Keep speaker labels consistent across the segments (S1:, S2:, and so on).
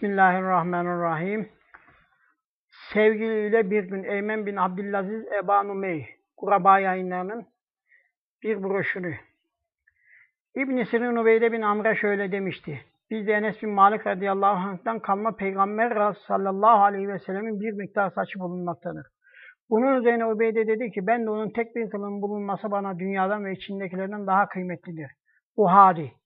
S1: Bismillahirrahmanirrahim. Sevgiliyle bir gün Eymen bin Abdülaziz Eba Numey, Kuraba yayınlarının bir broşürü. İbn-i Sirin bin Amr'a şöyle demişti. Biz de Enes bin Malik radıyallahu anh'tan kalma Peygamber sallallahu aleyhi ve sellemin bir miktar saçı bulunmaktadır. Bunun üzerine Ubeyde dedi ki ben de onun tek bir kılının bulunması bana dünyadan ve içindekilerden daha kıymetlidir. Buhari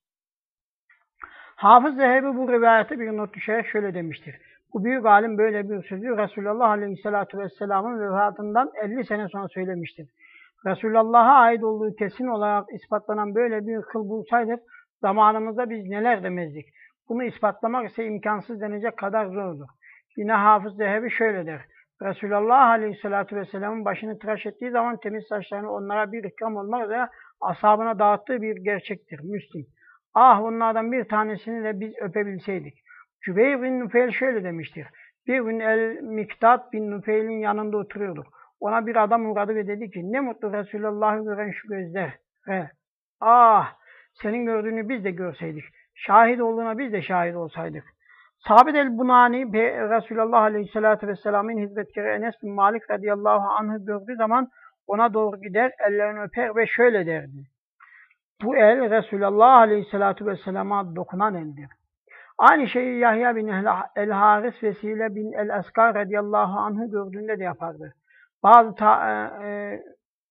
S1: Hafız Zehebi bu rivayete bir not düşerek şöyle demiştir. Bu büyük alim böyle bir sözü Resulullah Aleyhisselatü Vesselam'ın vefatından 50 sene sonra söylemiştir. Resulullah'a ait olduğu kesin olarak ispatlanan böyle bir kıl bulsaydık zamanımızda biz neler demezdik. Bunu ispatlamak ise imkansız denecek kadar zordur. Yine Hafız Zehebi şöyle der. Resulullah Aleyhisselatü Vesselam'ın başını tıraş ettiği zaman temiz saçlarını onlara bir ikram olmak üzere ashabına dağıttığı bir gerçektir. Müslim. Ah onlardan bir tanesini de biz öpebilseydik. Cübeyr bin Nufeyl şöyle demiştir. Bir gün El-Miktat bin Nufeyl'in yanında oturuyorduk. Ona bir adam uğradı ve dedi ki ne mutlu Resulullah'ı gören şu gözler. He. Ah senin gördüğünü biz de görseydik. Şahit olduğuna biz de şahit olsaydık. Sabit el-Bunani Resulullah Aleyhisselatü Vesselam'ın hizmetkari Enes bin Malik radıyallahu anh'ı gördüğü zaman ona doğru gider, ellerini öper ve şöyle derdi. Bu el Resulullah Aleyhisselatü Vesselam'a dokunan eldir. Aynı şeyi Yahya bin el-Haris Vesile bin el-Askar radıyallahu anh'ı gördüğünde de yapardı. Bazı ta, e, e,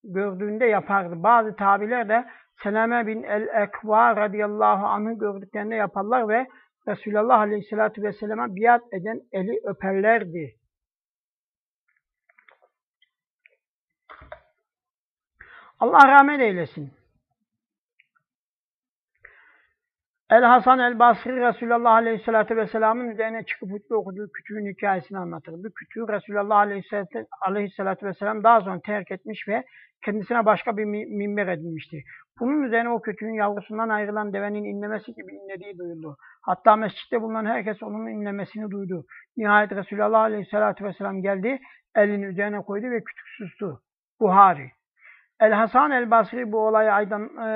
S1: gördüğünde yapardı. Bazı tabiler de Seleme bin el-Ekva radıyallahu anh'ı gördüklerinde yaparlar ve Resulullah aleyhissalatü vesselam'a biat eden eli öperlerdi. Allah rahmet eylesin. El Hasan el Basri Resulullah Aleyhisselatü Vesselam'ın üzerine çıkıp hutbe okuduğu kütüğün hikayesini anlatır. Bu kütüğü Resulullah Aleyhisselatü, Aleyhisselatü Vesselam daha sonra terk etmiş ve kendisine başka bir minber edinmişti. Bunun üzerine o kütüğün yavrusundan ayrılan devenin inlemesi gibi inlediği duyuldu. Hatta mescitte bulunan herkes onun inlemesini duydu. Nihayet Resulullah Aleyhisselatü Vesselam geldi, elini üzerine koydu ve kütük sustu. Buhari. El Hasan el Basri bu olayı aydan, e,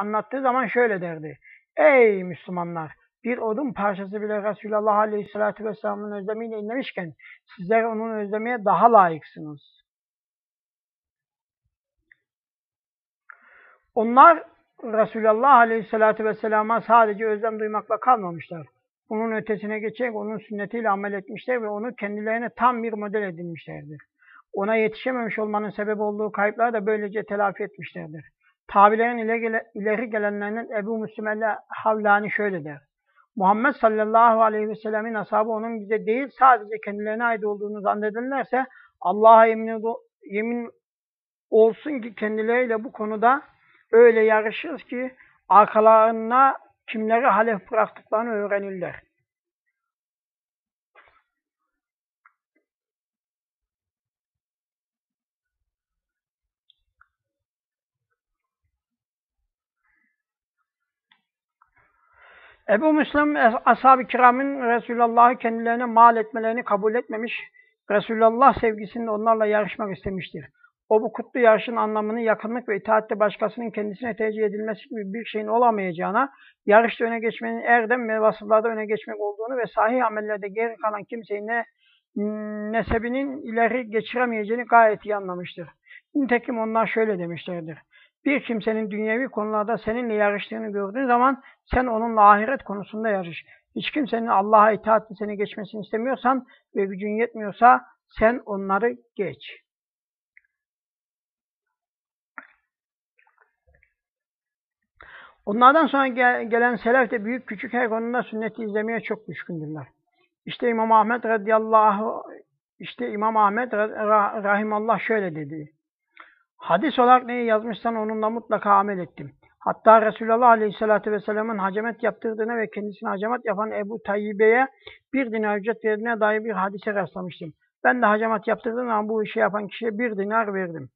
S1: anlattığı zaman şöyle derdi. Ey Müslümanlar! Bir odun parçası bile Resulullah Aleyhisselatü Vesselam'ın özlemiyle inlemişken sizler onun özlemeye daha layıksınız. Onlar Resulullah Aleyhisselatü Vesselam'a sadece özlem duymakla kalmamışlar. Bunun ötesine geçerek onun sünnetiyle amel etmişler ve onu kendilerine tam bir model edinmişlerdir. Ona yetişememiş olmanın sebep olduğu kayıpları da böylece telafi etmişlerdir. Tabilerin ileri gelenlerinden Ebu Müslim el-Havlani şöyle der. Muhammed sallallahu aleyhi ve sellemin ashabı onun bize değil sadece kendilerine ait olduğunu zannederlerse Allah'a yemin, yemin olsun ki kendileriyle bu konuda öyle yarışırız ki arkalarına kimleri halef bıraktıklarını öğrenirler. Ebu Müslim ashab-ı kiramın Resulullah'ı kendilerine mal etmelerini kabul etmemiş, Resulullah sevgisinde onlarla yarışmak istemiştir. O bu kutlu yarışın anlamını yakınlık ve itaatte başkasının kendisine tercih edilmesi gibi bir şeyin olamayacağına, yarışta öne geçmenin erdem ve vasıflarda öne geçmek olduğunu ve sahih amellerde geri kalan kimseyi ne nesebinin ileri geçiremeyeceğini gayet iyi anlamıştır. Nitekim onlar şöyle demişlerdir. Bir kimsenin dünyevi konularda seninle yarıştığını gördüğün zaman sen onunla ahiret konusunda yarış. Hiç kimsenin Allah'a itaatli seni geçmesini istemiyorsan ve gücün yetmiyorsa sen onları geç. Onlardan sonra gelen selef de büyük küçük her konuda sünneti izlemeye çok düşkündürler. İşte İmam Ahmet radıyallahu işte İmam Ahmet rahimallah şöyle dedi. Hadis olarak neyi yazmışsan onunla mutlaka amel ettim. Hatta Resulullah Aleyhisselatü Vesselam'ın hacemet yaptırdığına ve kendisine hacemet yapan Ebu Tayyibe'ye bir dinar ücret verdiğine dair bir hadise rastlamıştım. Ben de hacemet yaptırdığım zaman bu işi yapan kişiye bir dinar verdim.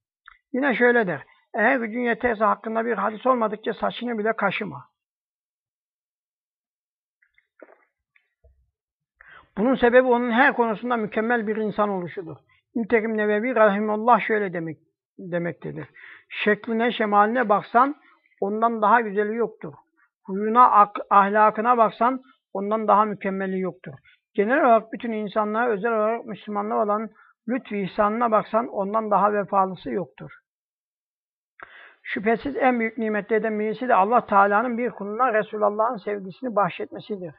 S1: Yine şöyle der. Eğer gücün yeterse hakkında bir hadis olmadıkça saçını bile kaşıma. Bunun sebebi onun her konusunda mükemmel bir insan oluşudur. Nitekim Nevevi Rahimullah şöyle demek demektedir. Şekline, şemaline baksan ondan daha güzeli yoktur. Huyuna, ahlakına baksan ondan daha mükemmeli yoktur. Genel olarak bütün insanlara özel olarak Müslümanlar olan lütfü ihsanına baksan ondan daha vefalısı yoktur. Şüphesiz en büyük nimetlerden birisi de Allah Teala'nın bir kuluna Resulullah'ın sevgisini bahşetmesidir.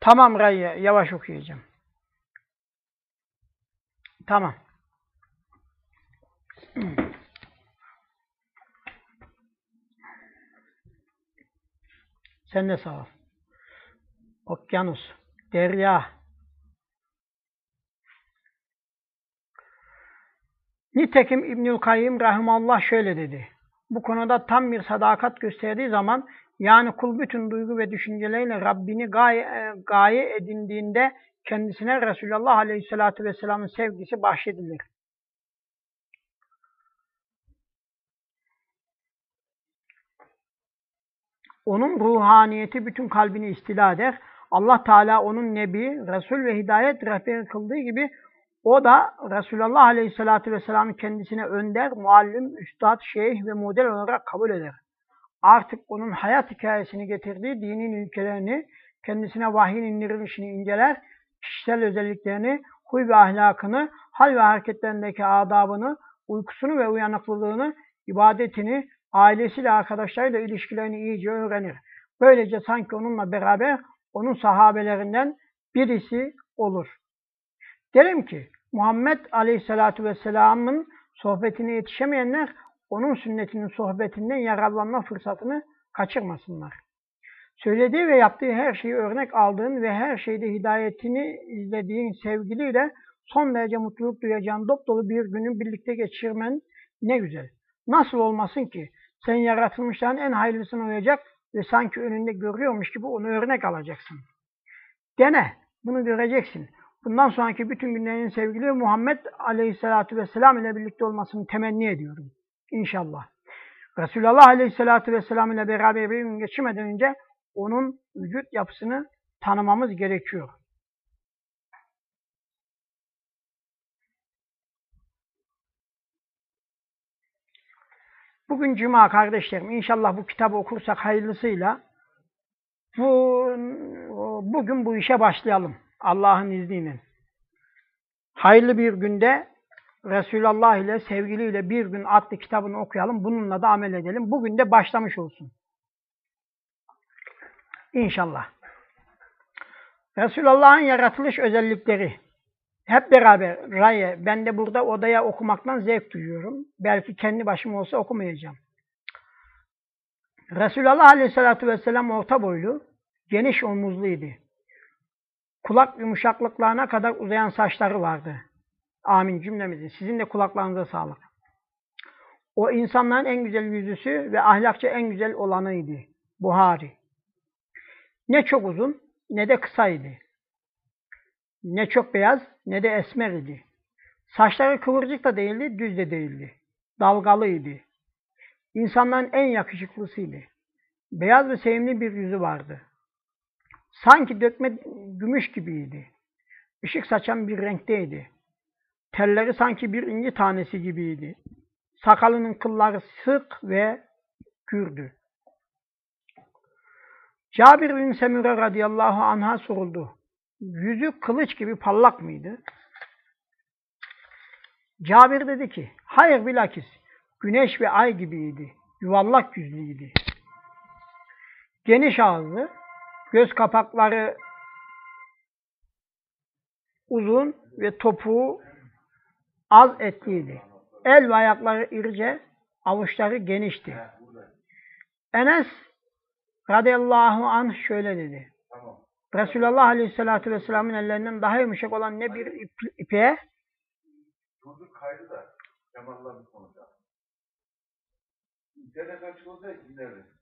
S1: Tamam Rayya, yavaş okuyacağım. Tamam. Sen de sağ ol. Okyanus, derya. Nitekim İbnül Kayyim Rahimallah şöyle dedi. Bu konuda tam bir sadakat gösterdiği zaman yani kul bütün duygu ve düşünceleriyle Rabbini gaye, e, gaye edindiğinde kendisine Resulullah Aleyhisselatü Vesselam'ın sevgisi bahşedilir. Onun ruhaniyeti bütün kalbini istila eder. Allah Teala onun Nebi, Resul ve Hidayet rehberi kıldığı gibi o da Resulullah Aleyhisselatü Vesselam'ın kendisine önder, muallim, üstad, şeyh ve model olarak kabul eder. Artık onun hayat hikayesini getirdiği dinin ülkelerini, kendisine vahyin indirilişini inceler, kişisel özelliklerini, huy ve ahlakını, hal ve hareketlerindeki adabını, uykusunu ve uyanıklılığını, ibadetini, ailesiyle, arkadaşlarıyla ilişkilerini iyice öğrenir. Böylece sanki onunla beraber onun sahabelerinden birisi olur. Derim ki Muhammed Aleyhisselatü Vesselam'ın sohbetine yetişemeyenler onun sünnetinin sohbetinden yararlanma fırsatını kaçırmasınlar. Söylediği ve yaptığı her şeyi örnek aldığın ve her şeyde hidayetini izlediğin sevgiliyle son derece mutluluk duyacağın dop dolu bir günü birlikte geçirmen ne güzel. Nasıl olmasın ki sen yaratılmışların en hayırlısını uyacak ve sanki önünde görüyormuş gibi onu örnek alacaksın. Dene, bunu göreceksin. Bundan sonraki bütün günlerin sevgili Muhammed Aleyhisselatü Vesselam ile birlikte olmasını temenni ediyorum. İnşallah. Resulullah Aleyhisselatü Vesselam ile beraber bir gün geçirmeden önce onun vücut yapısını tanımamız gerekiyor. Bugün Cuma kardeşlerim. İnşallah bu kitabı okursak hayırlısıyla bu, bugün bu işe başlayalım. Allah'ın izniyle. Hayırlı bir günde Resulullah ile sevgiliyle bir gün adlı kitabını okuyalım. Bununla da amel edelim. Bugün de başlamış olsun. İnşallah. Resulullah'ın yaratılış özellikleri. Hep beraber Raye, ben de burada odaya okumaktan zevk duyuyorum. Belki kendi başım olsa okumayacağım. Resulullah Aleyhisselatü Vesselam orta boylu, geniş omuzluydu. Kulak yumuşaklıklarına kadar uzayan saçları vardı. Amin cümlemizin. Sizin de kulaklarınıza sağlık. O insanların en güzel yüzüsü ve ahlakça en güzel olanıydı. Buhari. Ne çok uzun ne de kısaydı. Ne çok beyaz ne de esmer idi. Saçları kıvırcık da değildi, düz de değildi. Dalgalıydı. İnsanların en yakışıklısıydı. Beyaz ve sevimli bir yüzü vardı. Sanki dökme gümüş gibiydi. Işık saçan bir renkteydi. Telleri sanki bir inci tanesi gibiydi. Sakalının kılları sık ve gürdü. Cabir bin Semire radıyallahu anh'a soruldu. Yüzü kılıç gibi parlak mıydı? Cabir dedi ki, hayır bilakis, güneş ve ay gibiydi, yuvarlak yüzlüydü. Geniş ağızlı, göz kapakları uzun ve topuğu az etliydi. El ve ayakları irice, avuçları genişti. Enes radıyallahu anh şöyle dedi. Resulullah aleyhissalatü vesselamın ellerinden daha yumuşak olan ne bir ip, ipe
S2: Durduk kaydı da Kemal'la bir konuda. İnternet açık olsa dinleriz.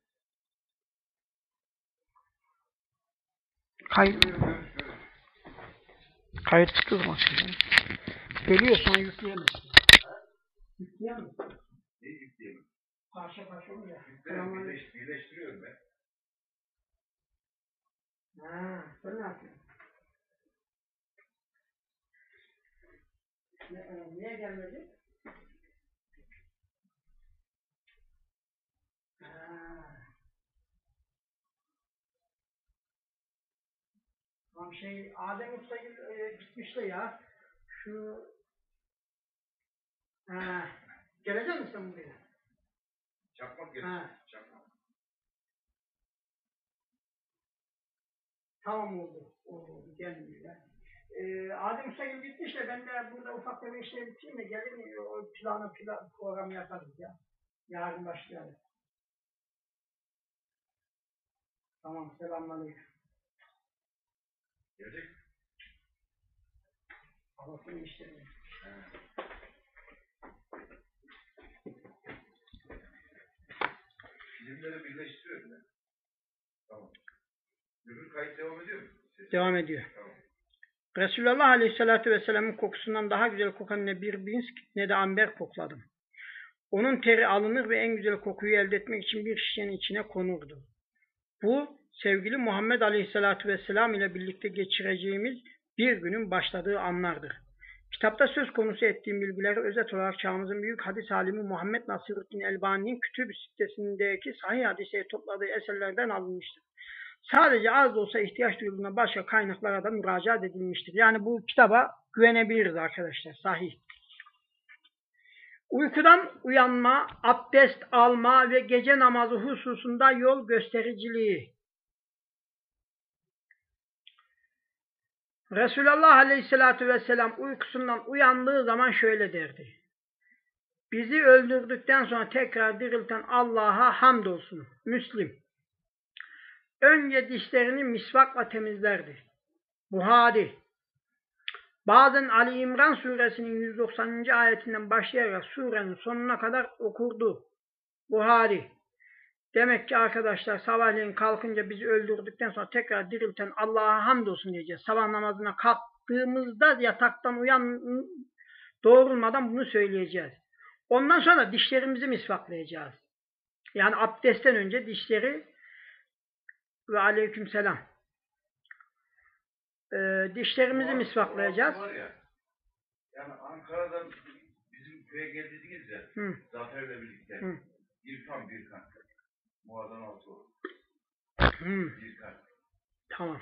S1: kayıt, kayıt tutulmasın. Geliyorsan yükleyemezsin. Yükleyemezsin.
S2: Ne yükleyeyim?
S1: Parça parça olur ya.
S2: Birleştiriyorum ben.
S1: Ha, sen ne yapıyorsun? Ne, e, niye gelmedi? Tam şey Adem Usta e, gitmişti ya. Şu ha, gelecek misin buraya?
S2: Çakmak gelir. Çakmak.
S1: Tamam oldu. Oldu. Gelmiyor. Ee, Adem Usta gibi gitmiş de ben de burada ufak bir işler bitireyim de gelir o planı plan programı yaparız ya. Yarın başlayalım. Tamam selamünaleyküm.
S2: Gelecek.
S1: Allah'ın işleri.
S2: Filmleri birleştiriyor bile. Tamam. Öbür kayıt devam ediyor mu?
S1: Devam ediyor.
S2: Tamam.
S1: Resulullah Aleyhisselatü Vesselam'ın kokusundan daha güzel kokan ne bir binsk ne de amber kokladım. Onun teri alınır ve en güzel kokuyu elde etmek için bir şişenin içine konurdu. Bu sevgili Muhammed Aleyhisselatü Vesselam ile birlikte geçireceğimiz bir günün başladığı anlardır. Kitapta söz konusu ettiğim bilgileri özet olarak çağımızın büyük hadis alimi Muhammed Nasiruddin Elbani'nin Kütüb-i sitesindeki sahih hadiseye topladığı eserlerden alınmıştır. Sadece az da olsa ihtiyaç duyulduğunda başka kaynaklara da müracaat edilmiştir. Yani bu kitaba güvenebiliriz arkadaşlar. Sahih. Uykudan uyanma, abdest alma ve gece namazı hususunda yol göstericiliği. Resulullah Aleyhisselatü Vesselam uykusundan uyandığı zaman şöyle derdi. Bizi öldürdükten sonra tekrar dirilten Allah'a hamdolsun. Müslim. Önce dişlerini misvakla temizlerdi. Buhari. Bazen Ali İmran suresinin 190. ayetinden başlayarak surenin sonuna kadar okurdu. Buhari. Demek ki arkadaşlar sabahleyin kalkınca bizi öldürdükten sonra tekrar dirilten Allah'a hamdolsun diyeceğiz. Sabah namazına kalktığımızda yataktan uyan doğrulmadan bunu söyleyeceğiz. Ondan sonra dişlerimizi misvaklayacağız. Yani abdestten önce dişleri ve aleyküm selam. Ee, dişlerimizi
S2: Muaz-
S1: misvaklayacağız.
S2: Var ya, yani Ankara'dan bizim köye geldiniz ya,
S1: Hı,
S2: Zafer'le birlikte.
S1: hı,
S2: Bir kan bir kan. Muaz'dan altı olur.
S1: hı.
S2: Bir kan.
S1: Tamam.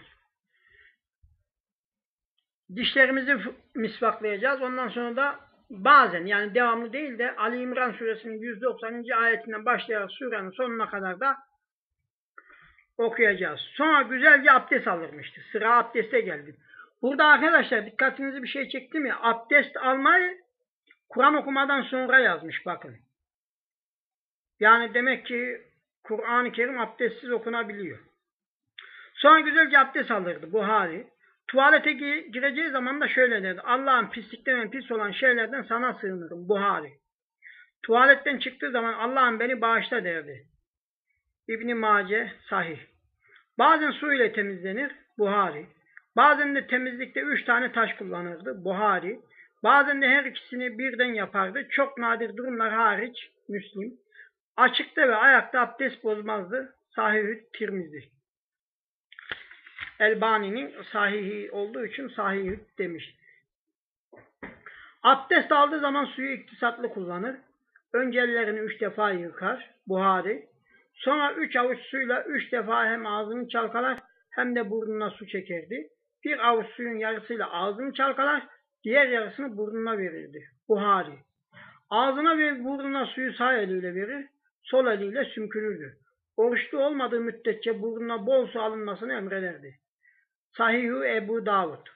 S1: Dişlerimizi misvaklayacağız. Ondan sonra da bazen yani devamlı değil de Ali İmran suresinin 190. ayetinden başlayarak surenin sonuna kadar da okuyacağız. Sonra güzelce abdest alırmıştı. Sıra abdeste geldi. Burada arkadaşlar dikkatinizi bir şey çekti mi? Abdest almayı Kur'an okumadan sonra yazmış bakın. Yani demek ki Kur'an-ı Kerim abdestsiz okunabiliyor. Sonra güzelce abdest alırdı Buhari. Tuvalete gi- gireceği zaman da şöyle derdi. Allah'ın pislikten ve pis olan şeylerden sana sığınırım Buhari. Tuvaletten çıktığı zaman Allah'ım beni bağışla derdi. İbn Mace sahih. Bazen su ile temizlenir Buhari. Bazen de temizlikte üç tane taş kullanırdı Buhari. Bazen de her ikisini birden yapardı. Çok nadir durumlar hariç Müslim. Açıkta ve ayakta abdest bozmazdı. Sahih Tirmizi. Elbani'nin sahihi olduğu için sahih demiş. Abdest aldığı zaman suyu iktisatlı kullanır. Önce ellerini üç defa yıkar. Buhari. Sonra üç avuç suyla üç defa hem ağzını çalkalar hem de burnuna su çekerdi. Bir avuç suyun yarısıyla ağzını çalkalar, diğer yarısını burnuna verirdi. Buhari. Ağzına ve burnuna suyu sağ eliyle verir, sol eliyle sümkürürdü. Oruçlu olmadığı müddetçe burnuna bol su alınmasını emrederdi. Sahihu Ebu Davud.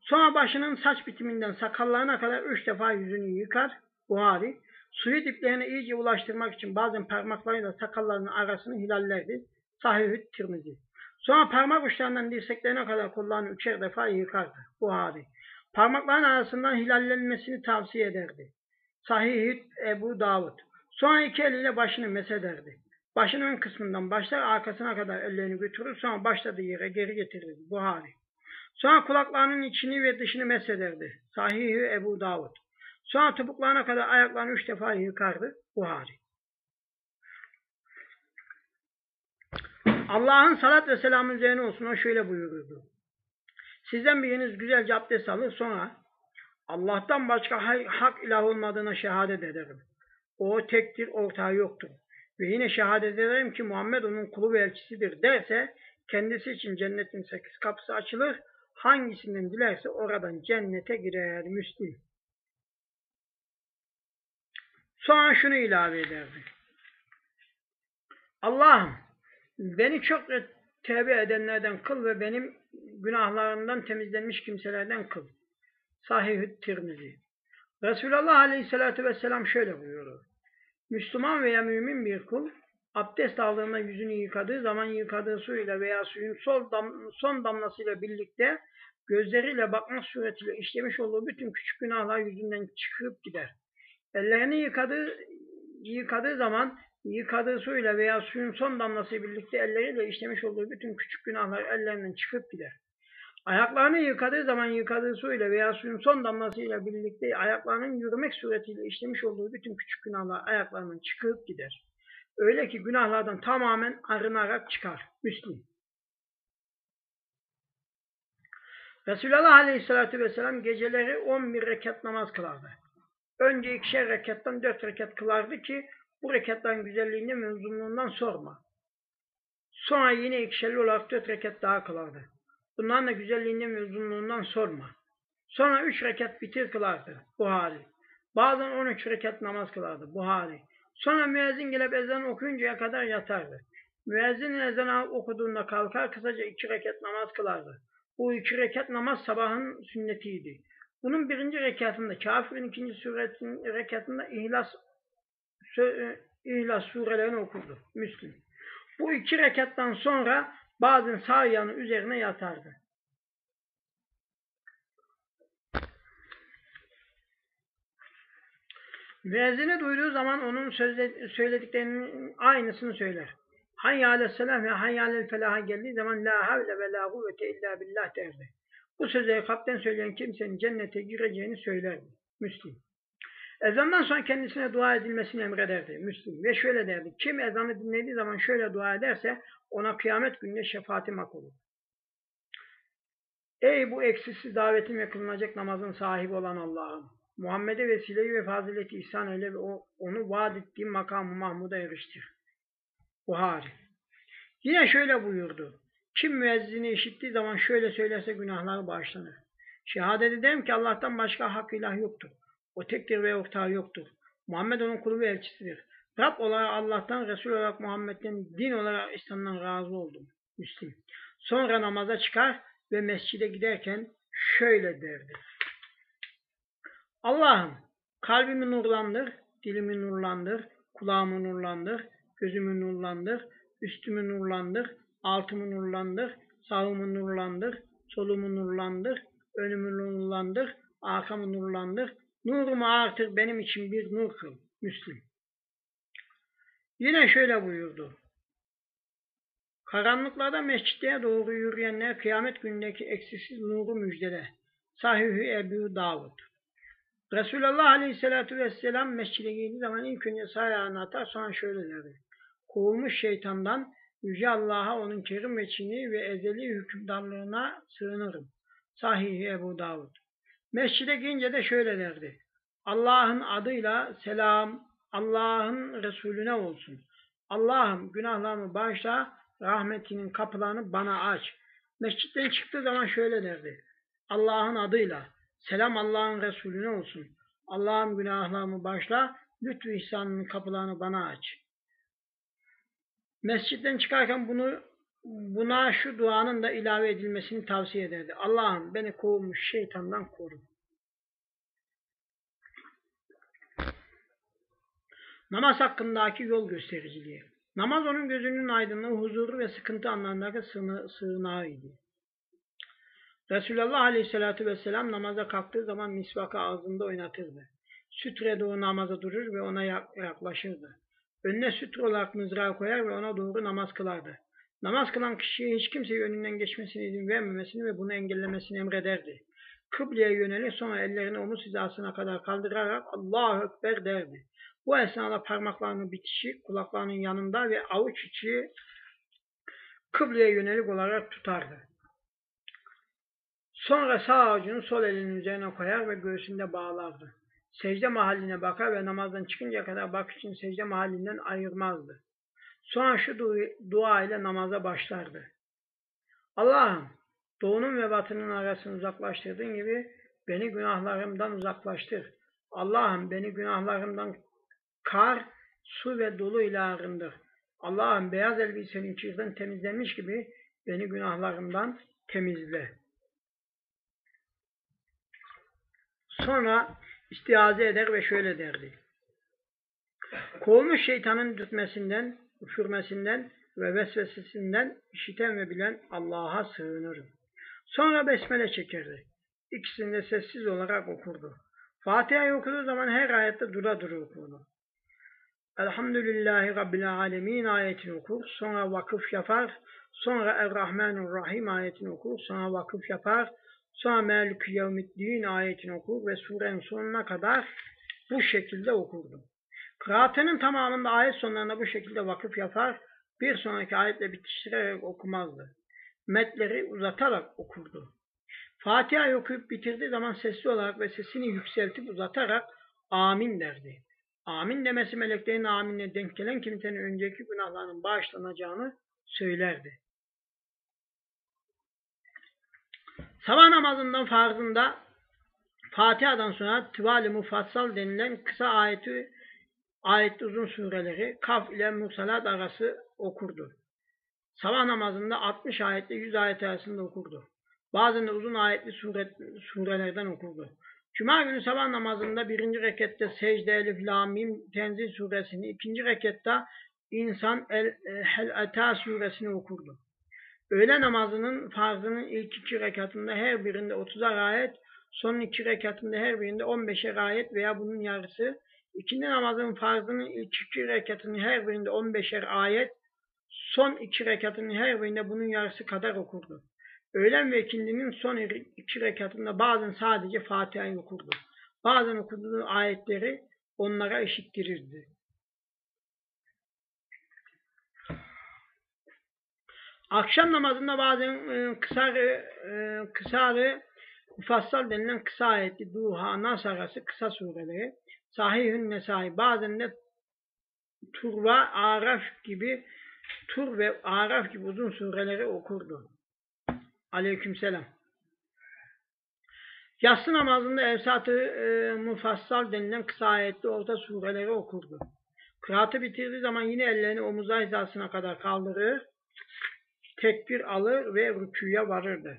S1: Sonra başının saç bitiminden sakallarına kadar üç defa yüzünü yıkar. Buhari. Suyu diplerine iyice ulaştırmak için bazen parmaklarıyla sakallarının arasını hilallerdi. Sahih-i Tirmizi. Sonra parmak uçlarından dirseklerine kadar kollarını üçer defa yıkardı. Buhari. Parmakların arasından hilallenmesini tavsiye ederdi. Sahih-i Ebu Davud. Sonra iki eliyle başını mesederdi. Başının ön kısmından başlar arkasına kadar ellerini götürür sonra başladığı yere geri getirirdi. Buhari. Sonra kulaklarının içini ve dışını mesederdi. Sahih-i Ebu Davud. Sonra topuklarına kadar ayaklarını üç defa yıkardı. Buhari. Allah'ın salat ve selamı üzerine olsun o şöyle buyururdu. Sizden biriniz güzelce abdest alır sonra Allah'tan başka hak ilah olmadığına şehadet ederim. O tektir, ortağı yoktur. Ve yine şehadet ederim ki Muhammed onun kulu ve elçisidir derse kendisi için cennetin sekiz kapısı açılır. Hangisinden dilerse oradan cennete girer. Müslim. Sonra şunu ilave ederdi. Allah'ım beni çok tevbe edenlerden kıl ve benim günahlarından temizlenmiş kimselerden kıl. Sahih-i Tirmizi. Resulullah Aleyhisselatü Vesselam şöyle buyuruyor. Müslüman veya mümin bir kul abdest aldığında yüzünü yıkadığı zaman yıkadığı suyla veya suyun son, dam son damlasıyla birlikte gözleriyle bakmak suretiyle işlemiş olduğu bütün küçük günahlar yüzünden çıkıp gider. Ellerini yıkadığı, yıkadığı zaman yıkadığı suyla veya suyun son damlası birlikte elleriyle işlemiş olduğu bütün küçük günahlar ellerinden çıkıp gider. Ayaklarını yıkadığı zaman yıkadığı suyla veya suyun son damlasıyla birlikte ayaklarının yürümek suretiyle işlemiş olduğu bütün küçük günahlar ayaklarından çıkıp gider. Öyle ki günahlardan tamamen arınarak çıkar. Müslim. Resulullah Aleyhisselatü Vesselam geceleri 11 rekat namaz kılardı. Önce ikişer rekattan dört rekat kılardı ki bu rekatların güzelliğinden ve uzunluğundan sorma. Sonra yine ikişerli olarak dört rekat daha kılardı. Bunların da güzelliğinden ve uzunluğundan sorma. Sonra üç rekat bitir kılardı. Buhari. Bazen on üç rekat namaz kılardı. Buhari. Sonra müezzin gelip ezan okuyuncaya kadar yatardı. Müezzin ezanı okuduğunda kalkar kısaca iki rekat namaz kılardı. Bu iki rekat namaz sabahın sünnetiydi. Bunun birinci rekatında, kafirin ikinci suretin rekatında İhlas, İhlas surelerini okurdu. Müslüm. Bu iki rekattan sonra bazen sağ yanı üzerine yatardı. Müezzini duyduğu zaman onun söylediklerinin aynısını söyler. Hayy aleyhisselam ve hayy alel felaha geldiği zaman la havle ve la kuvvete illa billah derdi. Bu sözleri kalpten söyleyen kimsenin cennete gireceğini söylerdi. Müslim. Ezandan sonra kendisine dua edilmesini emrederdi. Müslim. Ve şöyle derdi. Kim ezanı dinlediği zaman şöyle dua ederse ona kıyamet gününe şefaati olur. Ey bu eksiksiz davetin ve kılınacak namazın sahibi olan Allah'ım! Muhammed'e vesileyi ve fazileti ihsan eyle ve onu vaat ettiğim makamı Mahmud'a eriştir. Buhari. Yine şöyle buyurdu. Kim müezzini işittiği zaman şöyle söylerse günahları bağışlanır. Şehadet ederim ki Allah'tan başka hak ilah yoktur. O tektir ve ortağı yoktur. Muhammed onun kulu ve elçisidir. Rab olarak Allah'tan, Resul olarak Muhammed'den, din olarak İslam'dan razı oldum. Müslim. Sonra namaza çıkar ve mescide giderken şöyle derdi. Allah'ım kalbimi nurlandır, dilimi nurlandır, kulağımı nurlandır, gözümü nurlandır, üstümü nurlandır, altımı nurlandır, sağımı nurlandır, solumu nurlandır, önümü nurlandır, arkamı nurlandır, nurumu artır benim için bir nur kıl. Müslim. Yine şöyle buyurdu. Karanlıklarda mescitlere doğru yürüyenler kıyamet günündeki eksiksiz nuru müjdele. Sahih-i Ebu Davud. Resulullah Aleyhisselatü Vesselam mescide girdiği zaman ilk önce sağ ayağını atar sonra şöyle derdi. Kovulmuş şeytandan Yüce Allah'a onun kerim veçini ve ezeli hükümdarlığına sığınırım. Sahih Ebu Davud. Mescide girince de şöyle derdi. Allah'ın adıyla selam, Allah'ın Resulüne olsun. Allah'ım günahlarımı bağışla, rahmetinin kapılarını bana aç. Mescitten çıktığı zaman şöyle derdi. Allah'ın adıyla, selam Allah'ın Resulüne olsun. Allah'ım günahlarımı bağışla, lütfü ihsanının kapılarını bana aç. Mescitten çıkarken bunu buna şu duanın da ilave edilmesini tavsiye ederdi. Allah'ım beni kovulmuş şeytandan koru. Namaz hakkındaki yol göstericiliği. Namaz onun gözünün aydınlığı, huzuru ve sıkıntı anlarındaki sığınağıydı. Resulullah Aleyhisselatü Vesselam namaza kalktığı zaman misvakı ağzında oynatırdı. Sütre o namaza durur ve ona yaklaşırdı. Önüne sütre olarak mızrağı koyar ve ona doğru namaz kılardı. Namaz kılan kişiye hiç kimseyi önünden geçmesine izin vermemesini ve bunu engellemesini emrederdi. Kıbleye yönelir sonra ellerini omuz hizasına kadar kaldırarak Allahu Ekber derdi. Bu esnada parmaklarının bitişi kulaklarının yanında ve avuç içi kıbleye yönelik olarak tutardı. Sonra sağ avucunu sol elinin üzerine koyar ve göğsünde bağlardı. Secde mahalline bakar ve namazdan çıkıncaya kadar bak için secde mahallinden ayırmazdı. Sonra şu dua ile namaza başlardı. Allah'ım Doğunun ve batının arasını uzaklaştırdığın gibi beni günahlarımdan uzaklaştır. Allah'ım beni günahlarımdan kar, su ve dolu ile arındır. Allah'ım beyaz elbisenin kirden temizlenmiş gibi beni günahlarımdan temizle. Sonra istiaze eder ve şöyle derdi. Kovulmuş şeytanın dürtmesinden, üfürmesinden ve vesvesesinden işiten ve bilen Allah'a sığınırım. Sonra besmele çekerdi. İkisini de sessiz olarak okurdu. Fatiha'yı okuduğu zaman her ayette dura dura okurdu. Elhamdülillahi Rabbil Alemin ayetini okur, sonra vakıf yapar, sonra Er-Rahmanur-Rahim ayetini okur, sonra vakıf yapar, sonra Melik Yevmiddin ayetini okur ve surenin sonuna kadar bu şekilde okurdu. Kıraatının tamamında ayet sonlarında bu şekilde vakıf yapar, bir sonraki ayetle bitiştirerek okumazdı. Metleri uzatarak okurdu. Fatiha'yı okuyup bitirdiği zaman sesli olarak ve sesini yükseltip uzatarak amin derdi. Amin demesi meleklerin aminine denk gelen kimsenin önceki günahlarının bağışlanacağını söylerdi. Sabah namazından farzında Fatiha'dan sonra Tıval-i Mufassal denilen kısa ayeti ayetli uzun sureleri Kaf ile Mursalat arası okurdu. Sabah namazında 60 ayetle 100 ayet arasında okurdu. Bazen de uzun ayetli sure, surelerden okurdu. Cuma günü sabah namazında birinci rekatte secde elif la mim tenzil suresini, ikinci rekatta insan el e, hel ata suresini okurdu. Öğle namazının farzının ilk iki rekatında her birinde 30'ar ayet, son iki rekatında her birinde 15'er ayet veya bunun yarısı, ikindi namazının farzının ilk iki rekatının her birinde 15'er ayet, son iki rekatının her birinde bunun yarısı kadar okurdu. Öğlen ve ikindinin son iki rekatında bazen sadece Fatiha'yı okurdu. Bazen okuduğu ayetleri onlara işittirirdi. Akşam namazında bazen e, kısarı, e, kısarı mufassal denilen kısa ayetli Duha, Nas arası kısa sureleri, Sahih-ün Nesai, bazen de Tur ve Araf gibi Tur ve Araf gibi uzun sureleri okurdu. Aleykümselam. Yatsı namazında Evsat-ı e, Mufassal denilen kısa ayetli orta sureleri okurdu. Kıraatı bitirdiği zaman yine ellerini omuza hizasına kadar kaldırır, tekbir alır ve rüküye varırdı.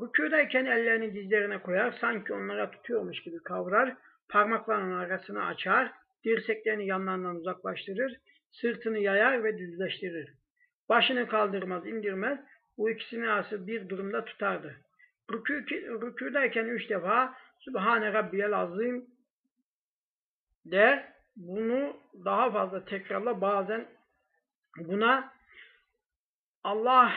S1: Rüküdeyken ellerini dizlerine koyar, sanki onlara tutuyormuş gibi kavrar, parmaklarının arasını açar, dirseklerini yanlarından uzaklaştırır, sırtını yayar ve düzleştirir. Başını kaldırmaz, indirmez, bu ikisini arası bir durumda tutardı. Rükü, rüküdeyken üç defa Sübhane Rabbiyel Azim der. Bunu daha fazla tekrarla bazen buna Allah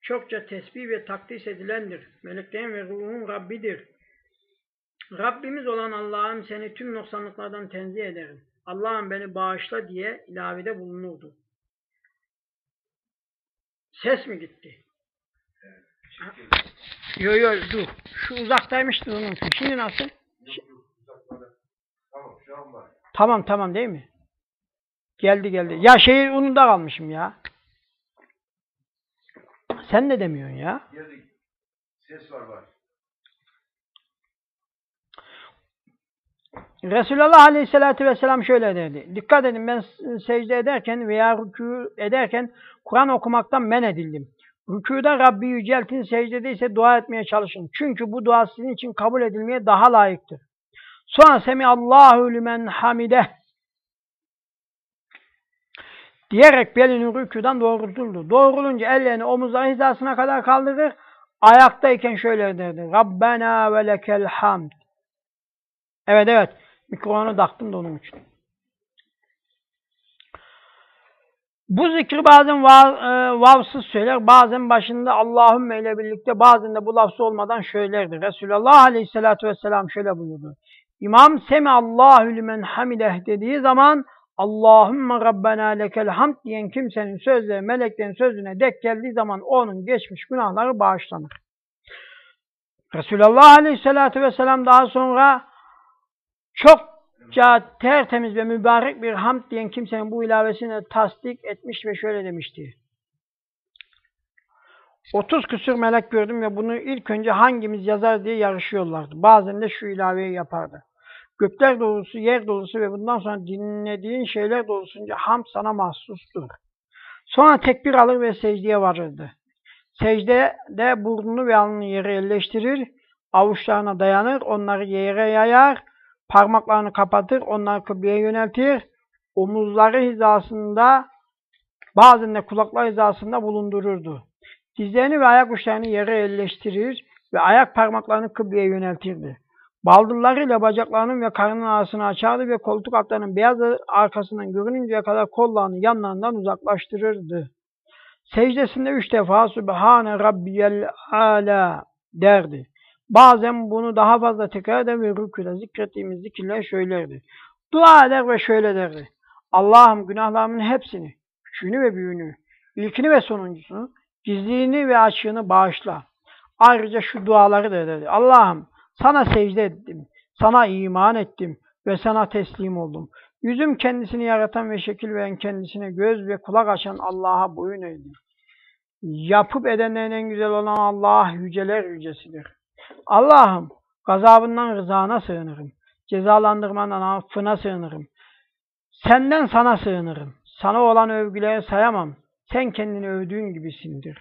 S1: çokça tesbih ve takdis edilendir. Meleklerin ve ruhun Rabbidir. Rabbimiz olan Allah'ım seni tüm noksanlıklardan tenzih ederim. Allah'ım beni bağışla diye ilavede bulunurdu. Ses mi gitti? Yo yo dur. Şu uzaktaymıştı onun. Şimdi nasıl?
S2: Yok yok. Tamam şu an var.
S1: Tamam tamam değil mi? Geldi geldi. Ya şey ununda kalmışım ya. Sen ne demiyorsun ya?
S2: Geldik. Ses var var.
S1: Resulullah Aleyhisselatü Vesselam şöyle derdi. Dikkat edin ben secde ederken veya rükû ederken Kur'an okumaktan men edildim. Rükûda Rabbi yüceltin, secdede ise dua etmeye çalışın. Çünkü bu dua sizin için kabul edilmeye daha layıktır. Sonra semi Allahu limen hamide diyerek belini rükûdan doğrulturdu. Doğrulunca ellerini omuzların hizasına kadar kaldırır. Ayaktayken şöyle derdi. Rabbena ve lekel hamd. Evet evet. Mikrofonu taktım da onun için. Bu zikri bazen vav, e, vavsız söyler, bazen başında Allahümme ile birlikte, bazen de bu lafzı olmadan söylerdi. Resulullah Aleyhisselatü Vesselam şöyle buyurdu. İmam Semi Allahu limen hamideh dediği zaman Allahümme Rabbena lekel hamd diyen kimsenin sözleri meleklerin sözüne dek geldiği zaman onun geçmiş günahları bağışlanır. Resulullah Aleyhisselatü Vesselam daha sonra çokça tertemiz ve mübarek bir hamd diyen kimsenin bu ilavesini tasdik etmiş ve şöyle demişti. 30 küsür melek gördüm ve bunu ilk önce hangimiz yazar diye yarışıyorlardı. Bazen de şu ilaveyi yapardı. Gökler dolusu, yer dolusu ve bundan sonra dinlediğin şeyler dolusunca ham sana mahsustur. Sonra tekbir alır ve secdeye varırdı. Secdede burnunu ve alnını yere yerleştirir, avuçlarına dayanır, onları yere yayar, parmaklarını kapatır, onları kıbleye yöneltir, omuzları hizasında, bazen de kulaklar hizasında bulundururdu. Dizlerini ve ayak uçlarını yere yerleştirir ve ayak parmaklarını kıbleye yöneltirdi. Baldırlarıyla bacaklarının ve karnının arasını açardı ve koltuk altlarının beyaz arkasından görününceye kadar kollarını yanlarından uzaklaştırırdı. Secdesinde üç defa Sübhane Rabbiyel Ala derdi. Bazen bunu daha fazla tekrar eder ve rüküde zikrettiğimiz zikirler söylerdi. Dua eder ve şöyle derdi. Allah'ım günahlarımın hepsini, küçüğünü ve büyüğünü, ilkini ve sonuncusunu, gizliliğini ve açığını bağışla. Ayrıca şu duaları da ederdi. Allah'ım sana secde ettim, sana iman ettim ve sana teslim oldum. Yüzüm kendisini yaratan ve şekil veren kendisine göz ve kulak açan Allah'a boyun eğdim. Yapıp edenlerin en güzel olan Allah yüceler yücesidir. Allah'ım gazabından rızana sığınırım. Cezalandırmandan affına sığınırım. Senden sana sığınırım. Sana olan övgüleri sayamam. Sen kendini övdüğün gibisindir.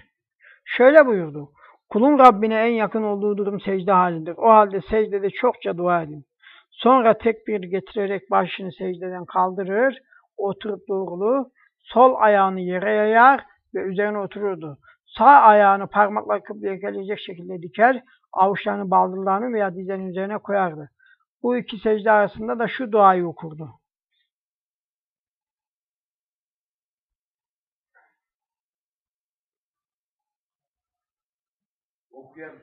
S1: Şöyle buyurdu. Kulun Rabbine en yakın olduğu durum secde halidir. O halde secdede çokça dua edin. Sonra tekbir getirerek başını secdeden kaldırır, oturup doğrulu, sol ayağını yere yayar ve üzerine otururdu. Sağ ayağını parmakla kıbleye gelecek şekilde diker, avuçlarını baldırlarını veya dizlerinin üzerine koyardı. Bu iki secde arasında da şu duayı okurdu.
S2: Okuyan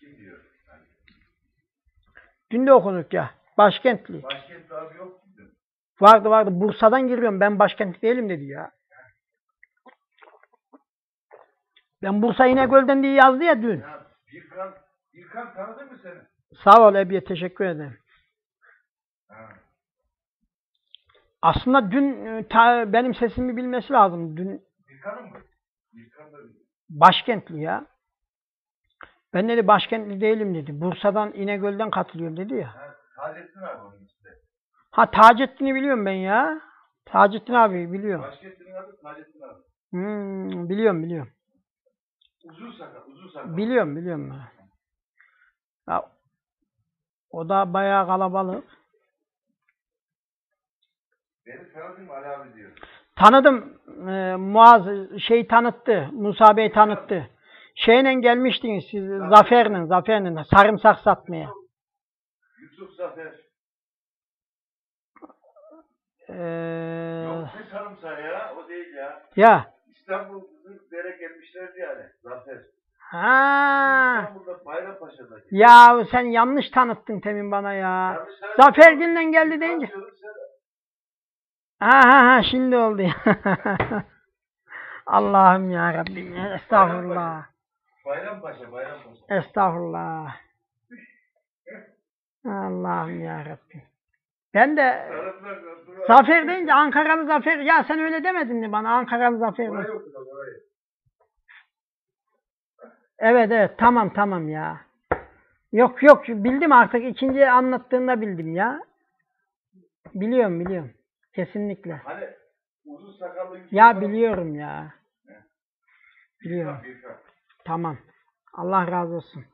S2: kim diyor? Yani
S1: Dün de okuduk ya. Başkentli.
S2: başkent abi yok mu? diyor.
S1: Vardı vardı. Bursa'dan giriyorum. Ben başkentli değilim dedi ya. Ben Bursa İnegöl'den diye yazdı ya dün.
S2: Ya Birkan, Birkan tanıdı mı seni?
S1: Sağ ol Ebiye. Teşekkür ederim.
S2: Ha.
S1: Aslında dün e, ta- benim sesimi bilmesi lazım. Dün
S2: Birkan'ın mı? Birkan da
S1: başkentli ya. Ben dedi başkentli değilim dedi. Bursa'dan İnegöl'den katılıyorum dedi ya.
S2: Ha, Taceddin abi onun işte.
S1: Ha Taceddin'i biliyorum ben ya. Taceddin abi biliyorum.
S2: Başkentinin adı Taceddin abi.
S1: Hmm, biliyorum biliyorum.
S2: Uzun sakal, uzun sakal.
S1: Biliyorum biliyorum. Ya, o da bayağı kalabalık.
S2: Beni tanıdın mı Ali abi diyor.
S1: Tanıdım. E, Muaz şey tanıttı. Musa Bey tanıttı. Şeyle gelmiştiniz siz. Zafer'le. Zafer'le. Sarımsak satmaya.
S2: Yusuf Zafer.
S1: Ee,
S2: Yok ne sarımsağı ya, o değil ya.
S1: ya.
S2: İstanbul Kızılder'e gelmişlerdi yani. Zafer.
S1: Ha.
S2: İstanbul'da Bayrampaşa'daki.
S1: Ya sen yanlış tanıttın temin bana ya. Zafer Gün'den geldi deyince. Ha ha ha şimdi oldu ya. Allah'ım ya Rabbim. Estağfurullah.
S2: Bayrampaşa, Bayrampaşa.
S1: Estağfurullah. Allah'ım ya Rabbim. Ben de. Zafer deyince Ankaralı Zafer. Ya sen öyle demedin mi bana Ankaralı Zafer?
S2: Orayı.
S1: Evet evet tamam tamam ya. Yok yok bildim artık ikinci anlattığında bildim ya. Biliyorum biliyorum. Kesinlikle.
S2: Hani uzun sakallı
S1: Ya biliyorum ya. Biliyorum. Tamam. Allah razı olsun.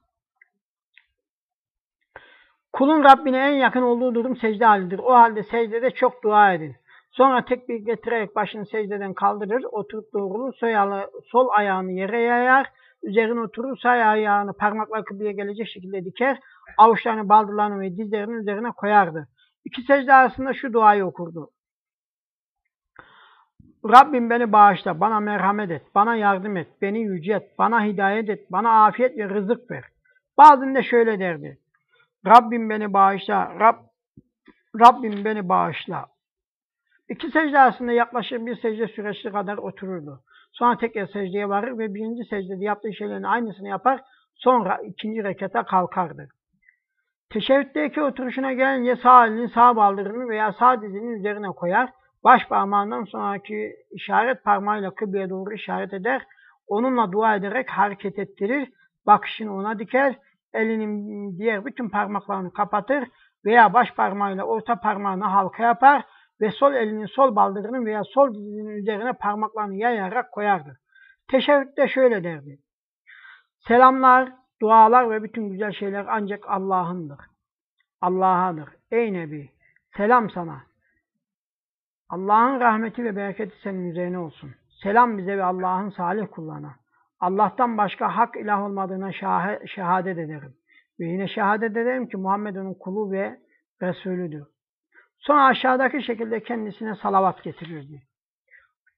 S1: Kulun Rabbine en yakın olduğu durum secde halidir. O halde secdede çok dua edin. Sonra tekbir getirerek başını secdeden kaldırır, oturup doğrulur, sol, ayağı- sol ayağını yere yayar, üzerine oturur, sağ ayağını parmakla kıbleye gelecek şekilde diker, avuçlarını, baldırlarını ve dizlerinin üzerine koyardı. İki secde arasında şu duayı okurdu. Rabbim beni bağışla, bana merhamet et, bana yardım et, beni yücelt, bana hidayet et, bana afiyet ve rızık ver. Bazen de şöyle derdi. Rabbim beni bağışla, Rab, Rabbim beni bağışla. İki secde arasında yaklaşık bir secde süresi kadar otururdu. Sonra tekrar secdeye varır ve birinci secdede yaptığı şeylerin aynısını yapar, sonra ikinci rekata kalkardı. Teşebbütteki oturuşuna gelince sağ elini sağ baldırını veya sağ dizinin üzerine koyar, baş parmağından sonraki işaret parmağıyla kıbleye doğru işaret eder, Onunla dua ederek hareket ettirir, bakışını ona diker, elinin diğer bütün parmaklarını kapatır veya baş parmağıyla orta parmağını halka yapar ve sol elinin sol baldırının veya sol dizinin üzerine parmaklarını yayarak koyardı. Teşebbütte şöyle derdi. Selamlar, dualar ve bütün güzel şeyler ancak Allah'ındır. Allah'adır. Ey Nebi, selam sana. Allah'ın rahmeti ve bereketi senin üzerine olsun. Selam bize ve Allah'ın salih kullarına. Allah'tan başka hak ilah olmadığına şehadet ederim. Ve yine şehadet ederim ki Muhammed kulu ve Resulüdür. Sonra aşağıdaki şekilde kendisine salavat getirirdi.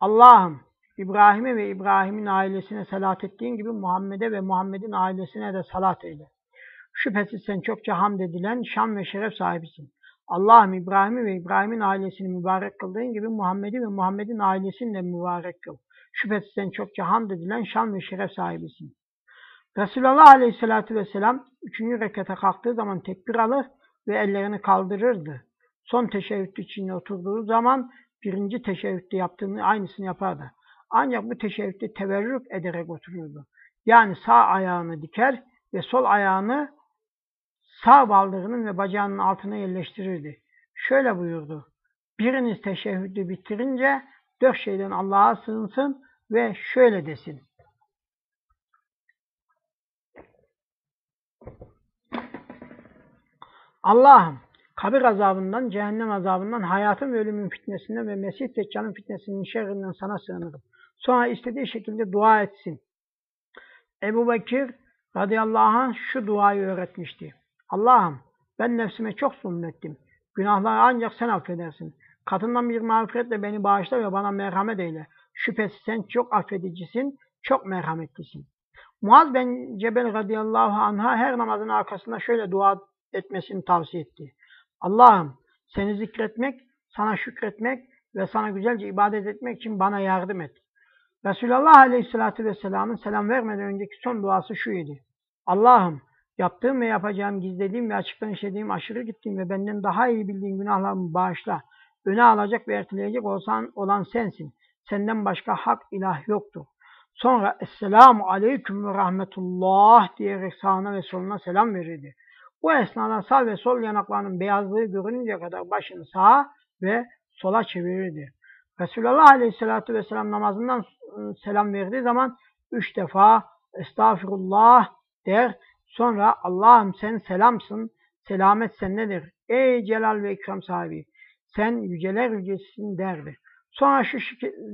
S1: Allah'ım İbrahim'e ve İbrahim'in ailesine salat ettiğin gibi Muhammed'e ve Muhammed'in ailesine de salat eyle. Şüphesiz sen çokça hamd edilen şan ve şeref sahibisin. Allah'ım İbrahim'i ve İbrahim'in ailesini mübarek kıldığın gibi Muhammed'i ve Muhammed'in ailesini de mübarek kıl. Şüphesiz sen çokça hamd edilen şan ve şeref sahibisin. Resulullah Aleyhisselatü Vesselam üçüncü rekata kalktığı zaman tekbir alır ve ellerini kaldırırdı. Son teşebbüt için oturduğu zaman birinci teşebbütte yaptığını aynısını yapardı. Ancak bu teşebbütte teverrük ederek oturuyordu. Yani sağ ayağını diker ve sol ayağını sağ baldırının ve bacağının altına yerleştirirdi. Şöyle buyurdu. Biriniz teşehhüdü bitirince dört şeyden Allah'a sığınsın ve şöyle desin. Allah'ım kabir azabından, cehennem azabından, hayatın ve ölümün fitnesinden ve Mesih Deccal'ın fitnesinin şerrinden sana sığınırım. Sonra istediği şekilde dua etsin. Ebu Bekir radıyallahu anh şu duayı öğretmişti. Allah'ım ben nefsime çok zulmettim. Günahları ancak sen affedersin. Katından bir mağfiretle beni bağışla ve bana merhamet eyle. Şüphesiz sen çok affedicisin, çok merhametlisin. Muaz ben Cebel radıyallahu anh'a her namazın arkasında şöyle dua etmesini tavsiye etti. Allah'ım seni zikretmek, sana şükretmek ve sana güzelce ibadet etmek için bana yardım et. Resulullah aleyhissalatü vesselamın selam vermeden önceki son duası şuydu. Allah'ım yaptığım ve yapacağım, gizlediğim ve açıktan işlediğim, aşırı gittiğim ve benden daha iyi bildiğim günahlarımı bağışla. Öne alacak ve erteleyecek olsan, olan sensin. Senden başka hak ilah yoktur. Sonra Esselamu Aleyküm ve Rahmetullah diyerek sağına ve soluna selam verirdi. Bu esnada sağ ve sol yanaklarının beyazlığı görününce kadar başını sağa ve sola çevirirdi. Resulullah Aleyhisselatü Vesselam namazından ıı, selam verdiği zaman üç defa Estağfirullah der. Sonra Allah'ım sen selamsın, selamet sendedir. Ey celal ve ikram sahibi, sen yüceler yücesisin derdi. Sonra şu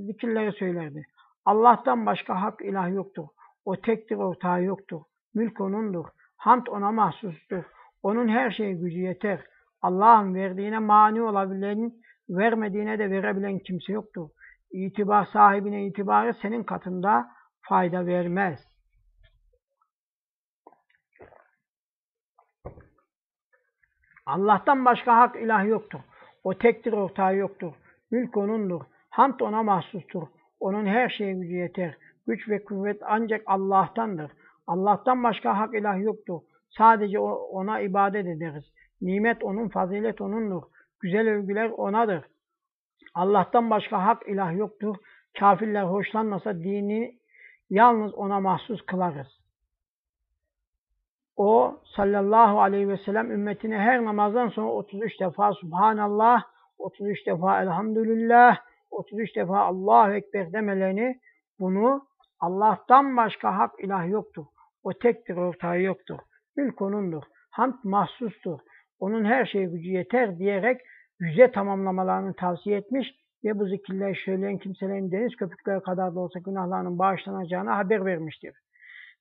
S1: zikirleri söylerdi. Allah'tan başka hak ilah yoktur. O tektir, ortağı yoktur. Mülk O'nundur. Hamd O'na mahsustur. Onun her şeye gücü yeter. Allah'ın verdiğine mani olabilen, vermediğine de verebilen kimse yoktur. İtibar sahibine itibarı senin katında fayda vermez. Allah'tan başka hak ilah yoktur. O tektir, ortağı yoktur. Mülk O'nundur. Hamd O'na mahsustur. Onun her şeye gücü yeter. Güç ve kuvvet ancak Allah'tandır. Allah'tan başka hak ilah yoktur. Sadece O'na ibadet ederiz. Nimet O'nun, fazilet O'nundur. Güzel övgüler O'nadır. Allah'tan başka hak ilah yoktur. Kafirler hoşlanmasa dini yalnız O'na mahsus kılarız. O sallallahu aleyhi ve sellem ümmetine her namazdan sonra 33 defa Subhanallah, 33 defa Elhamdülillah, 33 defa Allahu Ekber demelerini bunu Allah'tan başka hak ilah yoktur. O tektir, ortağı yoktur. Mülk O'nundur. Hamd mahsustur. Onun her şeye gücü yeter diyerek yüze tamamlamalarını tavsiye etmiş ve bu zikirleri söyleyen kimselerin deniz köpükleri kadar da olsa günahlarının bağışlanacağına haber vermiştir.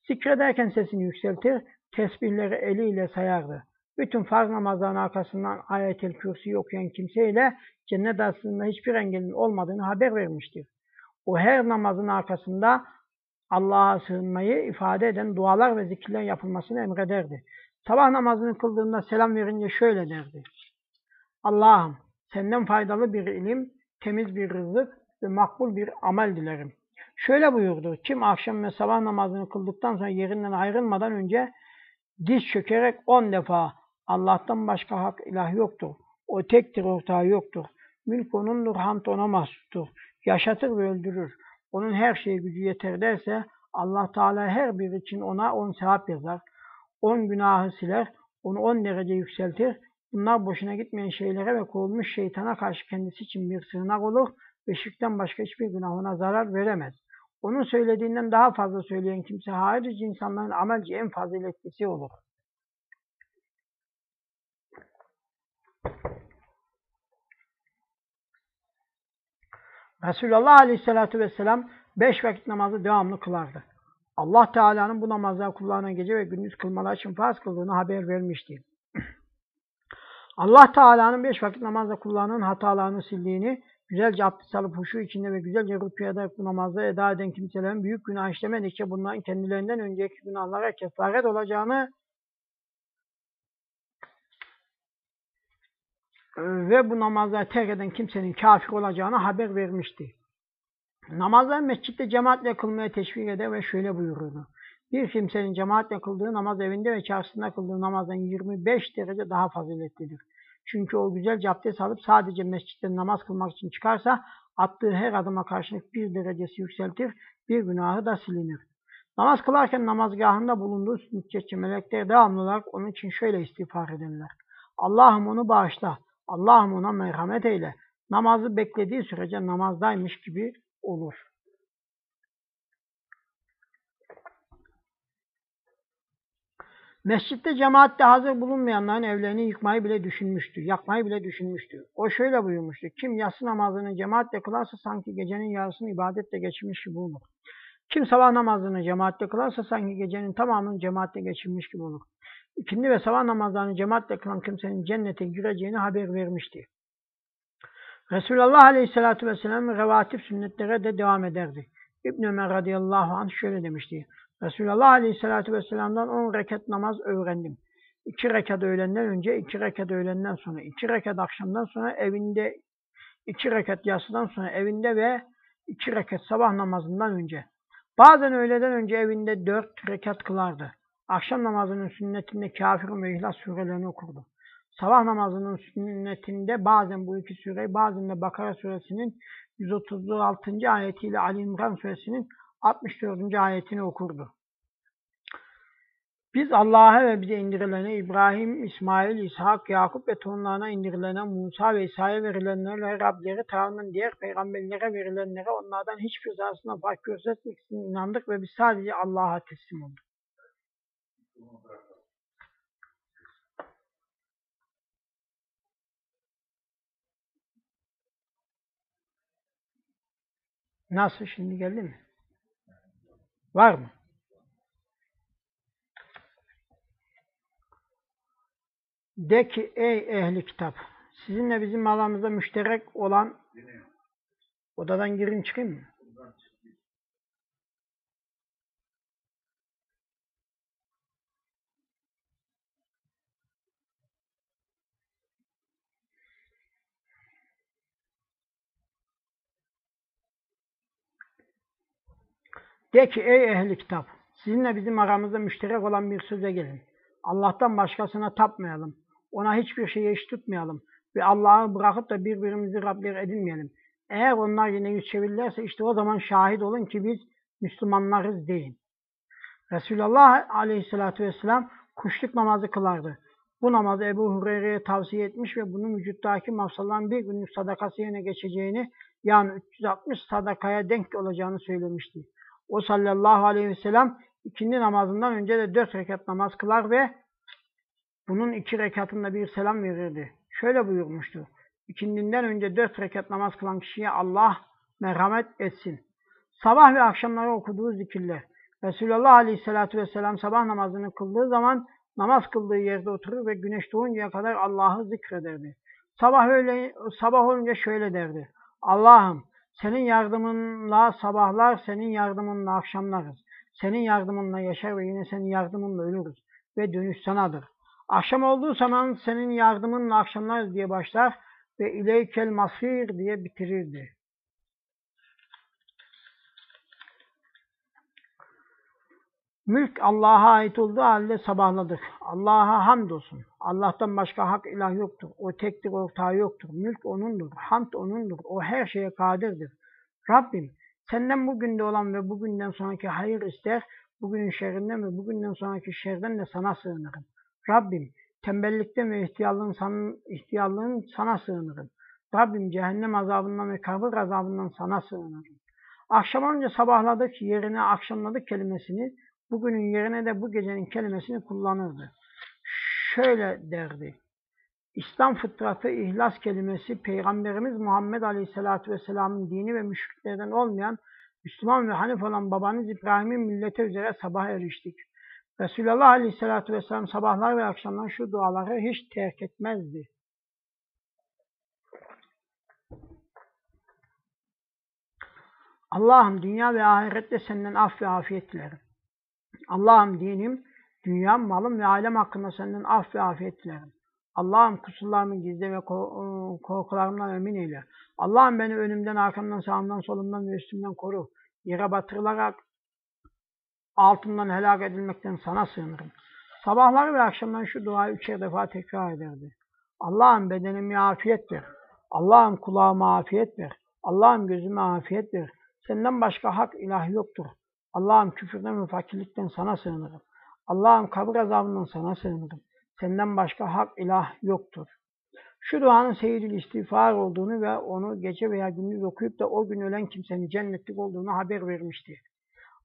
S1: Zikrederken sesini yükseltir, tesbihleri eliyle sayardı. Bütün farz namazların arkasından ayet-el kürsi okuyan kimseyle cennet aslında hiçbir engelin olmadığını haber vermiştir. O her namazın arkasında Allah'a sığınmayı ifade eden dualar ve zikirler yapılmasını emrederdi. Sabah namazını kıldığında selam verince şöyle derdi. Allah'ım senden faydalı bir ilim, temiz bir rızık ve makbul bir amel dilerim. Şöyle buyurdu. Kim akşam ve sabah namazını kıldıktan sonra yerinden ayrılmadan önce diz çökerek on defa Allah'tan başka hak ilah yoktur. O tektir, ortağı yoktur. Mülk onundur, hamd ona mahsustur. Yaşatır ve öldürür. Onun her şeye gücü yeter derse Allah Teala her bir için ona on sevap yazar. On günahı siler. Onu on derece yükseltir. Bunlar boşuna gitmeyen şeylere ve kovulmuş şeytana karşı kendisi için bir sığınak olur ve şirkten başka hiçbir günah ona zarar veremez. Onun söylediğinden daha fazla söyleyen kimse harici insanların amelci en faziletlisi olur. Resulullah Aleyhisselatü Vesselam beş vakit namazı devamlı kılardı. Allah Teala'nın bu namazlar kullarına gece ve gündüz kılmalar için farz kıldığını haber vermişti. Allah Teala'nın beş vakit namazda kullarının hatalarını sildiğini, güzelce abdest alıp huşu içinde ve güzelce rükû ederek bu namazı eda eden kimselerin büyük günah işlemedikçe bunların kendilerinden önceki günahlara kefaret olacağını ve bu namazları terk eden kimsenin kafir olacağını haber vermişti. Namazları mescitte cemaatle kılmaya teşvik eder ve şöyle buyururdu. Bir kimsenin cemaatle kıldığı namaz evinde ve çarşısında kıldığı namazdan 25 derece daha faziletlidir. Çünkü o güzelce abdest alıp sadece mescitte namaz kılmak için çıkarsa attığı her adıma karşılık bir derecesi yükseltir, bir günahı da silinir. Namaz kılarken namazgahında bulunduğu müddetçe melekler devamlı olarak onun için şöyle istiğfar ederler. Allah'ım onu bağışla, Allah'ım ona merhamet eyle. Namazı beklediği sürece namazdaymış gibi olur. Mescitte cemaatte hazır bulunmayanların evlerini yıkmayı bile düşünmüştü, yakmayı bile düşünmüştü. O şöyle buyurmuştu, kim yatsı namazını cemaatle kılarsa sanki gecenin yarısını ibadetle geçirmiş gibi olur. Kim sabah namazını cemaatle kılarsa sanki gecenin tamamını cemaatle geçirmiş gibi olur. İkindi ve sabah namazlarını cemaatle kılan kimsenin cennete gireceğini haber vermişti. Resulullah Aleyhisselatü Vesselam revatip sünnetlere de devam ederdi. İbn Ömer radıyallahu anh şöyle demişti. Resulullah Aleyhisselatü Vesselam'dan 10 rekat namaz öğrendim. 2 rekat öğlenden önce, 2 rekat öğlenden sonra, 2 rekat akşamdan sonra evinde, 2 rekat yatsıdan sonra evinde ve 2 rekat sabah namazından önce. Bazen öğleden önce evinde 4 rekat kılardı. Akşam namazının sünnetinde Kafirun ve İhlas surelerini okurdu. Sabah namazının sünnetinde bazen bu iki sureyi, bazen de Bakara suresinin 136. ayetiyle Ali İmran suresinin 64. ayetini okurdu. Biz Allah'a ve bize indirilene İbrahim, İsmail, İshak, Yakup ve torunlarına indirilene Musa ve İsa'ya verilenlere Rableri tarafından diğer peygamberlere verilenlere onlardan hiçbir zararına fark gözetmeksizin inandık ve biz sadece Allah'a teslim olduk. Nasıl şimdi geldi mi? Var mı? De ki ey ehli kitap sizinle bizim aramızda müşterek olan odadan girin çıkayım mı? De ki ey ehli kitap, sizinle bizim aramızda müşterek olan bir söze gelin. Allah'tan başkasına tapmayalım. Ona hiçbir şeyi eş tutmayalım. Ve Allah'ı bırakıp da birbirimizi Rabler edinmeyelim. Eğer onlar yine yüz çevirirlerse işte o zaman şahit olun ki biz Müslümanlarız deyin. Resulullah aleyhissalatü vesselam kuşluk namazı kılardı. Bu namazı Ebu Hureyre'ye tavsiye etmiş ve bunun vücuttaki mafsalların bir günlük sadakası yerine geçeceğini yani 360 sadakaya denk olacağını söylemişti. O sallallahu aleyhi ve sellem ikindi namazından önce de dört rekat namaz kılar ve bunun iki rekatında bir selam verirdi. Şöyle buyurmuştu. İkindinden önce dört rekat namaz kılan kişiye Allah merhamet etsin. Sabah ve akşamları okuduğu zikirler. Resulullah Aleyhisselatü Vesselam sabah namazını kıldığı zaman namaz kıldığı yerde oturur ve güneş doğuncaya kadar Allah'ı zikrederdi. Sabah öyle sabah olunca şöyle derdi. Allah'ım senin yardımınla sabahlar, senin yardımınla akşamlarız. Senin yardımınla yaşar ve yine senin yardımınla ölürüz. Ve dönüş sanadır. Akşam olduğu zaman senin yardımınla akşamlarız diye başlar ve ileykel masir diye bitirirdi. Mülk Allah'a ait olduğu halde sabahladık. Allah'a hamdolsun. Allah'tan başka hak ilah yoktur. O tektir, ortağı yoktur. Mülk O'nundur. Hamd O'nundur. O her şeye kadirdir. Rabbim Senden bugünde olan ve bugünden sonraki hayır ister, bugünün şerrinden ve bugünden sonraki şerden de sana sığınırım. Rabbim, tembellikten ve ihtiyarlığın, san, ihtiyarlığın sana sığınırım. Rabbim, cehennem azabından ve kabir azabından sana sığınırım. Akşam olunca sabahladık yerine akşamladık kelimesini, bugünün yerine de bu gecenin kelimesini kullanırdı. Şöyle derdi. İslam fıtratı, ihlas kelimesi, Peygamberimiz Muhammed Aleyhisselatü Vesselam'ın dini ve müşriklerden olmayan Müslüman ve Hanif olan babanız İbrahim'in milleti üzere sabah eriştik. Resulullah Aleyhisselatü Vesselam sabahlar ve akşamlar şu duaları hiç terk etmezdi. Allah'ım dünya ve ahirette senden af ve afiyet dilerim. Allah'ım dinim, dünyam, malım ve ailem hakkında senden af ve afiyet dilerim. Allah'ım kusurlarımı gizle ve korkularımdan emin eyle. Allah'ım beni önümden, arkamdan, sağımdan, solumdan ve üstümden koru. Yere batırılarak altından helak edilmekten sana sığınırım. Sabahları ve akşamdan şu duayı üçer defa tekrar ederdi. Allah'ım bedenime afiyet ver. Allah'ım kulağıma afiyet ver. Allah'ım gözüme afiyet ver. Senden başka hak ilah yoktur. Allah'ım küfürden ve fakirlikten sana sığınırım. Allah'ım kabir azabından sana sığınırım. Senden başka hak ilah yoktur. Şu duanın seyirli istiğfar olduğunu ve onu gece veya gündüz okuyup da o gün ölen kimsenin cennetlik olduğunu haber vermişti.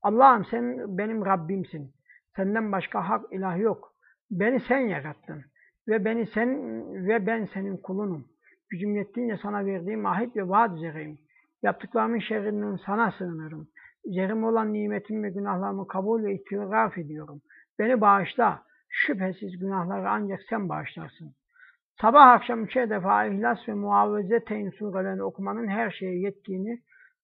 S1: Allah'ım sen benim Rabbimsin. Senden başka hak ilah yok. Beni sen yarattın ve beni sen ve ben senin kulunum. Gücüm yettiğince sana verdiğim ahit ve vaat üzereyim. Yaptıklarımın şerrinden sana sığınırım. Üzerim olan nimetim ve günahlarımı kabul ve itiraf ediyorum. Beni bağışla. Şüphesiz günahları ancak sen bağışlarsın. Sabah akşam üçer defa İhlas ve Muavvezeteyn surelerini okumanın her şeye yettiğini,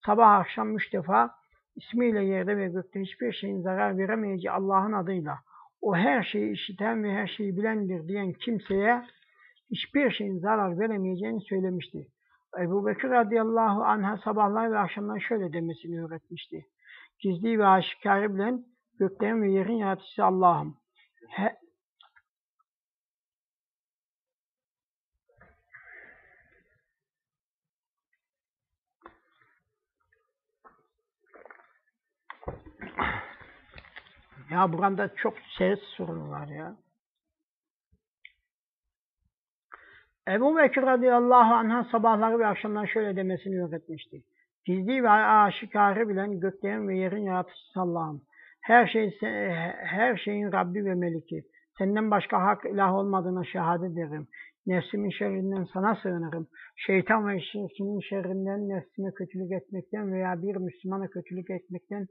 S1: sabah akşam üç defa ismiyle yerde ve gökte hiçbir şeyin zarar veremeyeceği Allah'ın adıyla, o her şeyi işiten ve her şeyi bilendir diyen kimseye hiçbir şeyin zarar veremeyeceğini söylemişti. Ebu Bekir radıyallahu anh'a sabahlar ve akşamlar şöyle demesini öğretmişti. Gizli ve aşikarı bilen göklerin ve yerin yaratıcısı Allah'ım. He, Ya burada çok ses sorunu var ya. Ebu Bekir radıyallahu anh'a sabahları ve akşamlar şöyle demesini öğretmişti. Gizli ve aşikarı bilen göklerin ve yerin yaratıcısı Allah'ım. Her, şey, her şeyin Rabbi ve Meliki. Senden başka hak ilah olmadığına şehadet ederim. Nefsimin şerrinden sana sığınırım. Şeytan ve şirkinin şerrinden nefsime kötülük etmekten veya bir Müslümana kötülük etmekten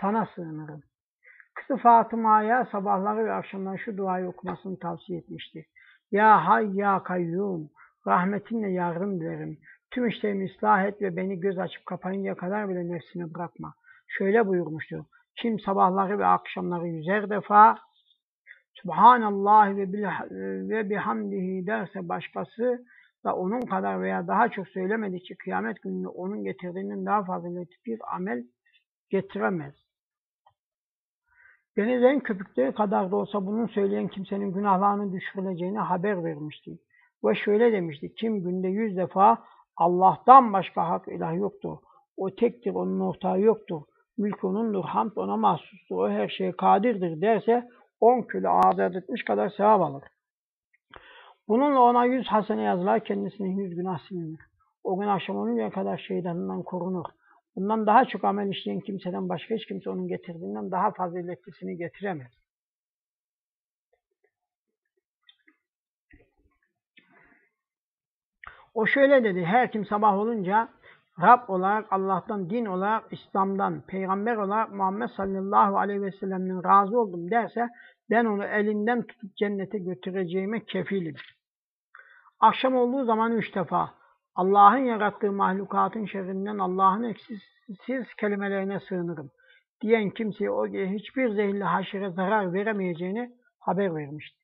S1: sana sığınırım. Kızı Fatıma'ya sabahları ve akşamları şu duayı okumasını tavsiye etmişti. Ya hay ya kayyum, rahmetinle yardım dilerim. Tüm işlerimi ıslah et ve beni göz açıp kapayınca kadar bile nefsini bırakma. Şöyle buyurmuştu. Kim sabahları ve akşamları yüzer defa Subhanallah ve, ve bihamdihi derse başkası da onun kadar veya daha çok söylemedikçe kıyamet gününde onun getirdiğinden daha faziletli bir amel getiremez. Denizin köpükleri kadar da olsa bunu söyleyen kimsenin günahlarını düşürüleceğini haber vermişti. Ve şöyle demişti, kim günde yüz defa Allah'tan başka hak ilah yoktur. O tektir, onun ortağı yoktur. Mülk onundur, hamd ona mahsustur. O her şeye kadirdir derse on kilo azat etmiş kadar sevap alır. Bununla ona yüz hasene yazılar, kendisine yüz günah silinir. O gün akşam oluncaya kadar şeytanından korunur. Bundan daha çok amel işleyen kimseden başka hiç kimse onun getirdiğinden daha faziletlisini getiremez. O şöyle dedi, her kim sabah olunca Rab olarak Allah'tan, din olarak İslam'dan, peygamber olarak Muhammed sallallahu aleyhi ve sellem'den razı oldum derse ben onu elinden tutup cennete götüreceğime kefilim. Akşam olduğu zaman üç defa Allah'ın yarattığı mahlukatın şerrinden Allah'ın eksiksiz kelimelerine sığınırım diyen kimseye o hiçbir zehirli haşere zarar veremeyeceğini haber vermişti.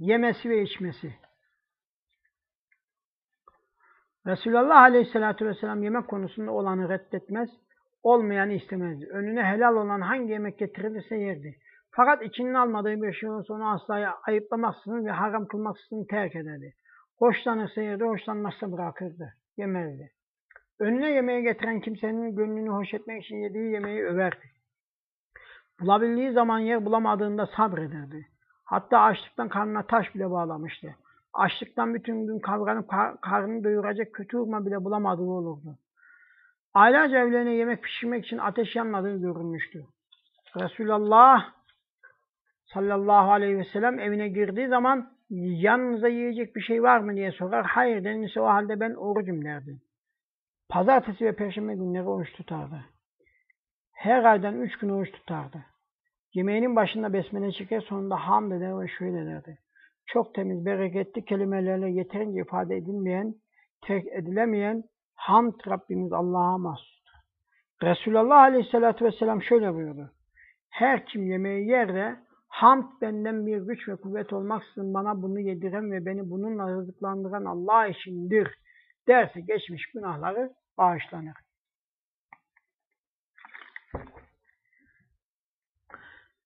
S1: Yemesi ve içmesi. Resulullah Aleyhisselatü Vesselam yemek konusunda olanı reddetmez, olmayanı istemezdi. Önüne helal olan hangi yemek getirilirse yerdi. Fakat içinin almadığı bir şey olursa onu asla ayıplamaksızın ve haram kılmaksızın terk ederdi. Hoşlanırsa yerdi, hoşlanmazsa bırakırdı. Yemezdi. Önüne yemeği getiren kimsenin gönlünü hoş etmek için yediği yemeği överdi. Bulabildiği zaman yer bulamadığında sabrederdi. Hatta açlıktan karnına taş bile bağlamıştı. Açlıktan bütün gün kavranıp kar karnını doyuracak kötü hurma bile bulamadığı olurdu. Aylarca evlerine yemek pişirmek için ateş yanmadığı görülmüştü. Resulullah sallallahu aleyhi ve sellem evine girdiği zaman yanınıza yiyecek bir şey var mı diye sorar. Hayır denilse o halde ben orucum derdi. Pazartesi ve perşembe günleri oruç tutardı. Her aydan üç gün oruç tutardı. Yemeğinin başında besmele çeker sonunda hamd eder ve şöyle derdi. Çok temiz, bereketli kelimelerle yeterince ifade edilmeyen, terk edilemeyen hamd Rabbimiz Allah'a mahsustur. Resulullah Aleyhisselatü Vesselam şöyle buyurdu. Her kim yemeği yer de hamd benden bir güç ve kuvvet olmaksızın bana bunu yediren ve beni bununla rızıklandıran Allah içindir derse geçmiş günahları bağışlanır.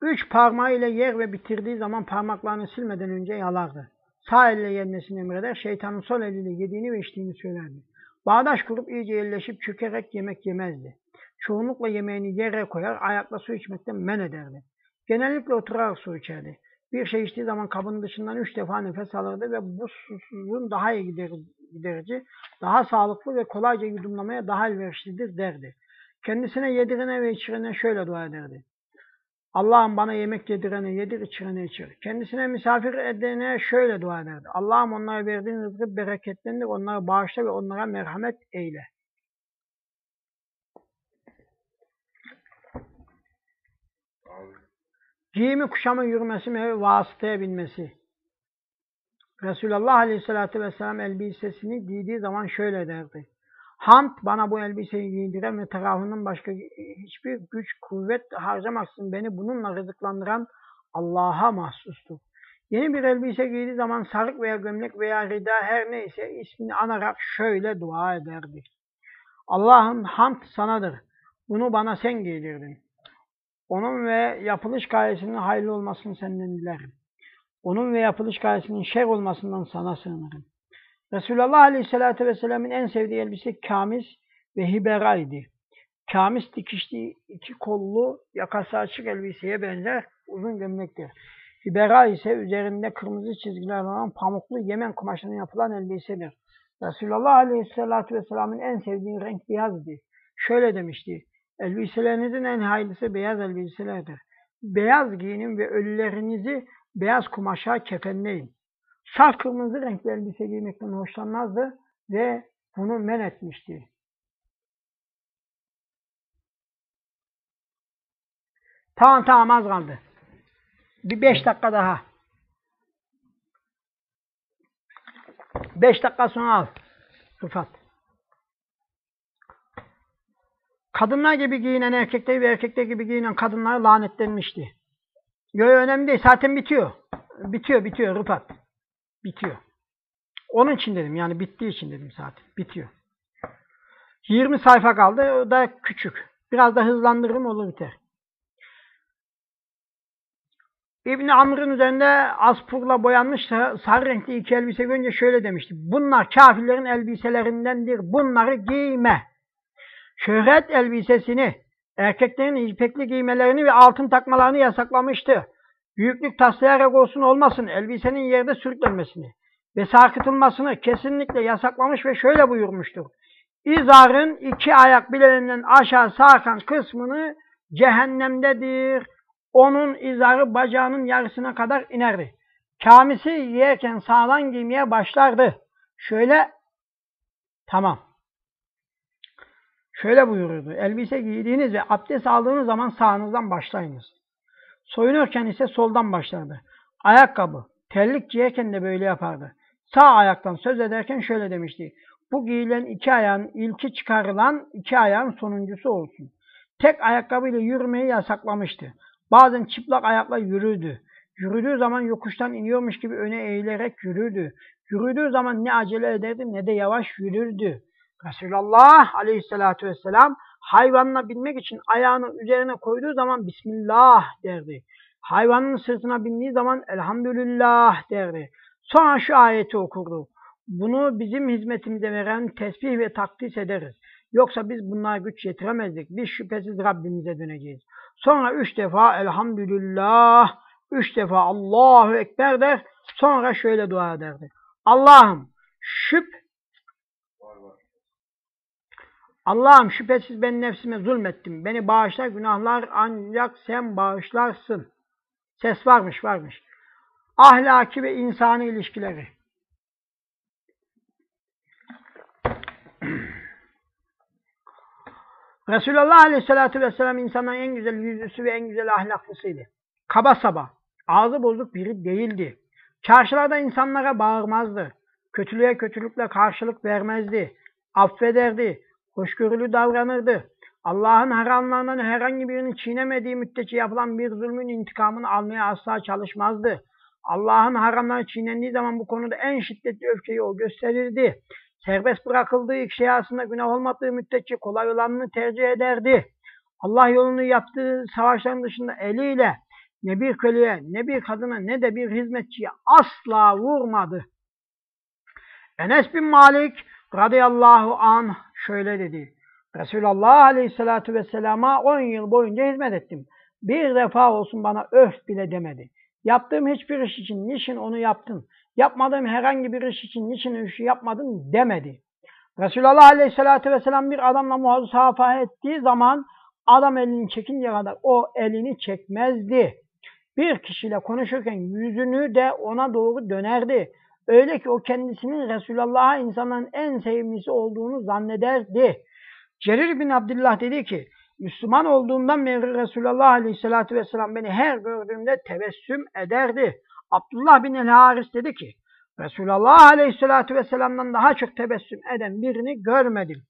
S1: Üç parmağıyla yer ve bitirdiği zaman parmaklarını silmeden önce yalardı. Sağ elle yenmesini emreder, şeytanın sol eliyle yediğini ve içtiğini söylerdi. Bağdaş kurup iyice yerleşip çökerek yemek yemezdi. Çoğunlukla yemeğini yere koyar, ayakla su içmekten men ederdi. Genellikle oturarak su içerdi. Bir şey içtiği zaman kabının dışından üç defa nefes alırdı ve bu susuzluğun daha iyi giderici, daha sağlıklı ve kolayca yudumlamaya daha elverişlidir derdi. Kendisine yedirene ve içirene şöyle dua ederdi. Allah'ım bana yemek yedirene yedir, içirene içir. Kendisine misafir edene şöyle dua ederdi. Allah'ım onlara verdiğin rızkı bereketlendir, onları bağışla ve onlara merhamet eyle. Giyimi kuşamı yürümesi ve vasıtaya binmesi. Resulullah Aleyhisselatü Vesselam elbisesini giydiği zaman şöyle derdi. Hamd bana bu elbiseyi giydiren ve tarafından başka hiçbir güç, kuvvet harcamaksın beni bununla rızıklandıran Allah'a mahsustur. Yeni bir elbise giydiği zaman sarık veya gömlek veya rida her neyse ismini anarak şöyle dua ederdi. Allah'ım hamd sanadır. Bunu bana sen giydirdin. Onun ve yapılış gayesinin hayırlı olmasını senden dilerim. Onun ve yapılış gayesinin şer olmasından sana sığınırım. Resulullah Aleyhisselatü Vesselam'ın en sevdiği elbise kamis ve hibera idi. Kamis dikişli iki kollu yakası açık elbiseye benzer uzun gömlektir. Hibera ise üzerinde kırmızı çizgiler olan pamuklu Yemen kumaşından yapılan elbisedir. Resulullah Aleyhisselatü Vesselam'ın en sevdiği renk beyazdı. Şöyle demişti. Elbiselerinizin en hayırlısı beyaz elbiselerdir. Beyaz giyinin ve ölülerinizi beyaz kumaşa kefenleyin. Saf kırmızı renkli elbise giymekten hoşlanmazdı ve bunu men etmişti. Tamam tamam az kaldı. Bir beş dakika daha. Beş dakika sonra al. Rıfat. Kadınlar gibi giyinen erkekler ve erkekler gibi giyinen kadınlar lanetlenmişti. Yo, önemli değil. Zaten bitiyor. Bitiyor, bitiyor Rıfat. Bitiyor. Onun için dedim. Yani bittiği için dedim zaten. Bitiyor. 20 sayfa kaldı. O da küçük. Biraz da hızlandırırım olur biter. İbni Amr'ın üzerinde aspurla boyanmış sarı renkli iki elbise görünce şöyle demişti. Bunlar kafirlerin elbiselerindendir. Bunları giyme. Şöhret elbisesini, erkeklerin ipekli giymelerini ve altın takmalarını yasaklamıştı. Büyüklük taslayarak olsun olmasın elbisenin yerde sürüklenmesini ve sarkıtılmasını kesinlikle yasaklamış ve şöyle buyurmuştur. İzarın iki ayak bileğinden aşağı sarkan kısmını cehennemdedir. Onun izarı bacağının yarısına kadar inerdi. Kamisi yerken sağdan giymeye başlardı. Şöyle, tamam. Şöyle buyururdu. Elbise giydiğiniz ve abdest aldığınız zaman sağınızdan başlayınız. Soyunurken ise soldan başlardı. Ayakkabı, terlik giyerken de böyle yapardı. Sağ ayaktan söz ederken şöyle demişti. Bu giyilen iki ayağın ilki çıkarılan iki ayağın sonuncusu olsun. Tek ayakkabıyla yürümeyi yasaklamıştı. Bazen çıplak ayakla yürürdü. Yürüdüğü zaman yokuştan iniyormuş gibi öne eğilerek yürürdü. Yürüdüğü zaman ne acele ederdi ne de yavaş yürürdü. Resulullah aleyhissalatü vesselam hayvanına binmek için ayağını üzerine koyduğu zaman Bismillah derdi. Hayvanın sırtına bindiği zaman Elhamdülillah derdi. Sonra şu ayeti okurdu. Bunu bizim hizmetimize veren tesbih ve takdis ederiz. Yoksa biz bunlara güç yetiremezdik. Biz şüphesiz Rabbimize döneceğiz. Sonra üç defa elhamdülillah, üç defa Allahu Ekber der. Sonra şöyle dua ederdi. Allah'ım şüp
S2: Var var.
S1: Allah'ım şüphesiz ben nefsime zulmettim. Beni bağışla günahlar ancak sen bağışlarsın. Ses varmış varmış. Ahlaki ve insani ilişkileri. Resulullah Aleyhisselatü Vesselam insanların en güzel yüzlüsü ve en güzel ahlaklısıydı. Kaba saba, ağzı bozuk biri değildi. Çarşılarda insanlara bağırmazdı. Kötülüğe kötülükle karşılık vermezdi. Affederdi. Hoşgörülü davranırdı. Allah'ın haramlarından herhangi birini çiğnemediği müddetçe yapılan bir zulmün intikamını almaya asla çalışmazdı. Allah'ın haramları çiğnendiği zaman bu konuda en şiddetli öfkeyi o gösterirdi. Serbest bırakıldığı ilk şey aslında günah olmadığı müddetçe kolay olanını tercih ederdi. Allah yolunu yaptığı savaşların dışında eliyle ne bir köleye, ne bir kadına, ne de bir hizmetçiye asla vurmadı. Enes bin Malik radıyallahu anh şöyle dedi. Resulullah aleyhissalatu vesselama 10 yıl boyunca hizmet ettim. Bir defa olsun bana öf bile demedi. Yaptığım hiçbir iş için niçin onu yaptın? Yapmadığım herhangi bir iş için niçin işi yapmadın demedi. Resulullah aleyhissalatu vesselam bir adamla muhasafa ettiği zaman adam elini çekince kadar o elini çekmezdi. Bir kişiyle konuşurken yüzünü de ona doğru dönerdi. Öyle ki o kendisinin Resulullah'a insanların en sevimlisi olduğunu zannederdi. Cerir bin Abdullah dedi ki, Müslüman olduğumdan beri Resulullah Aleyhisselatü Vesselam beni her gördüğümde tebessüm ederdi. Abdullah bin el-Haris dedi ki, Resulullah Aleyhisselatü Vesselam'dan daha çok tebessüm eden birini görmedim.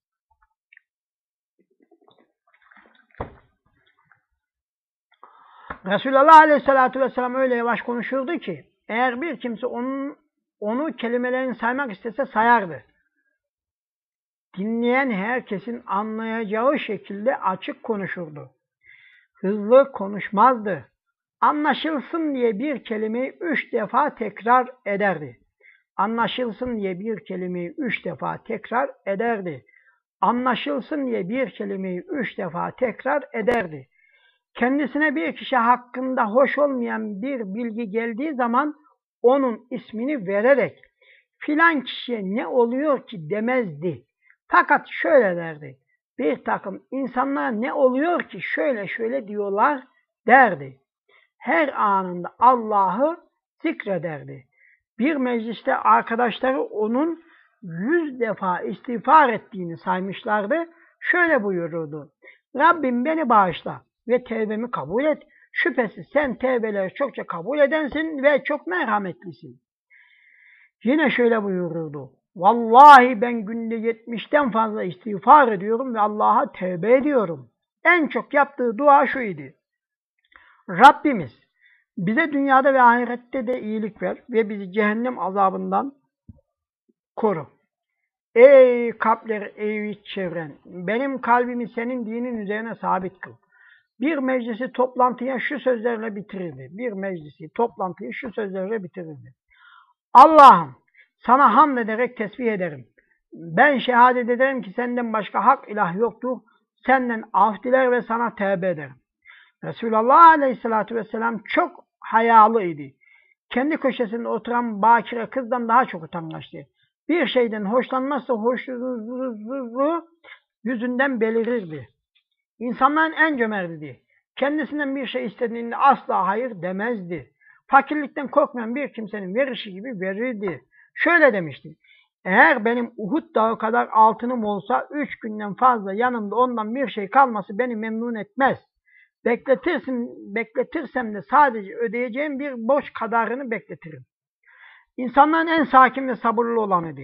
S1: Resulullah Aleyhisselatü Vesselam öyle yavaş konuşurdu ki, eğer bir kimse onun onu kelimelerini saymak istese sayardı. Dinleyen herkesin anlayacağı şekilde açık konuşurdu. Hızlı konuşmazdı. Anlaşılsın diye bir kelimeyi üç defa tekrar ederdi. Anlaşılsın diye bir kelimeyi üç defa tekrar ederdi. Anlaşılsın diye bir kelimeyi üç defa tekrar ederdi. Kendisine bir kişi hakkında hoş olmayan bir bilgi geldiği zaman onun ismini vererek filan kişiye ne oluyor ki demezdi. Fakat şöyle derdi. Bir takım insanlara ne oluyor ki şöyle şöyle diyorlar derdi. Her anında Allah'ı zikrederdi. Bir mecliste arkadaşları onun yüz defa istiğfar ettiğini saymışlardı. Şöyle buyururdu. Rabbim beni bağışla ve tevbemi kabul et. Şüphesiz sen tevbeleri çokça kabul edensin ve çok merhametlisin. Yine şöyle buyururdu. Vallahi ben günde yetmişten fazla istiğfar ediyorum ve Allah'a tevbe ediyorum. En çok yaptığı dua şu idi. Rabbimiz bize dünyada ve ahirette de iyilik ver ve bizi cehennem azabından koru. Ey kalpleri eğik çevren, benim kalbimi senin dinin üzerine sabit kıl. Bir meclisi toplantıya şu sözlerle bitirirdi. Bir meclisi toplantıyı şu sözlerle bitirirdi. Allah'ım sana hamd ederek tesbih ederim. Ben şehadet ederim ki senden başka hak ilah yoktur. Senden af diler ve sana tevbe ederim. Resulullah Aleyhisselatü Vesselam çok hayalı idi. Kendi köşesinde oturan bakire kızdan daha çok utangaçtı. Bir şeyden hoşlanmazsa hoşsuzluğu yüzünden belirirdi. İnsanların en cömertiydi. Kendisinden bir şey istediğinde asla hayır demezdi. Fakirlikten korkmayan bir kimsenin verişi gibi verirdi. Şöyle demişti. Eğer benim Uhud dağı kadar altınım olsa üç günden fazla yanımda ondan bir şey kalması beni memnun etmez. Bekletirsin, bekletirsem de sadece ödeyeceğim bir borç kadarını bekletirim. İnsanların en sakin ve sabırlı olanıydı.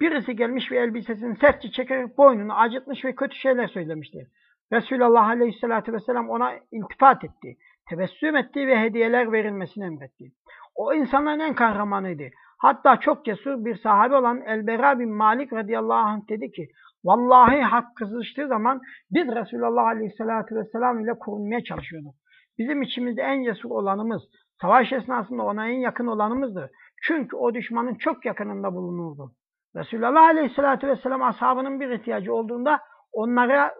S1: Birisi gelmiş ve elbisesini sertçe çekerek boynunu acıtmış ve kötü şeyler söylemişti. Resulullah Aleyhisselatü Vesselam ona iltifat etti. Tebessüm etti ve hediyeler verilmesini emretti. O insanların en kahramanıydı. Hatta çok cesur bir sahabe olan Elbera bin Malik radıyallahu anh dedi ki Vallahi hak kızıştığı zaman biz Resulullah Aleyhisselatü Vesselam ile korunmaya çalışıyorduk. Bizim içimizde en cesur olanımız, savaş esnasında ona en yakın olanımızdı. Çünkü o düşmanın çok yakınında bulunurdu. Resulullah Aleyhisselatü Vesselam ashabının bir ihtiyacı olduğunda onlara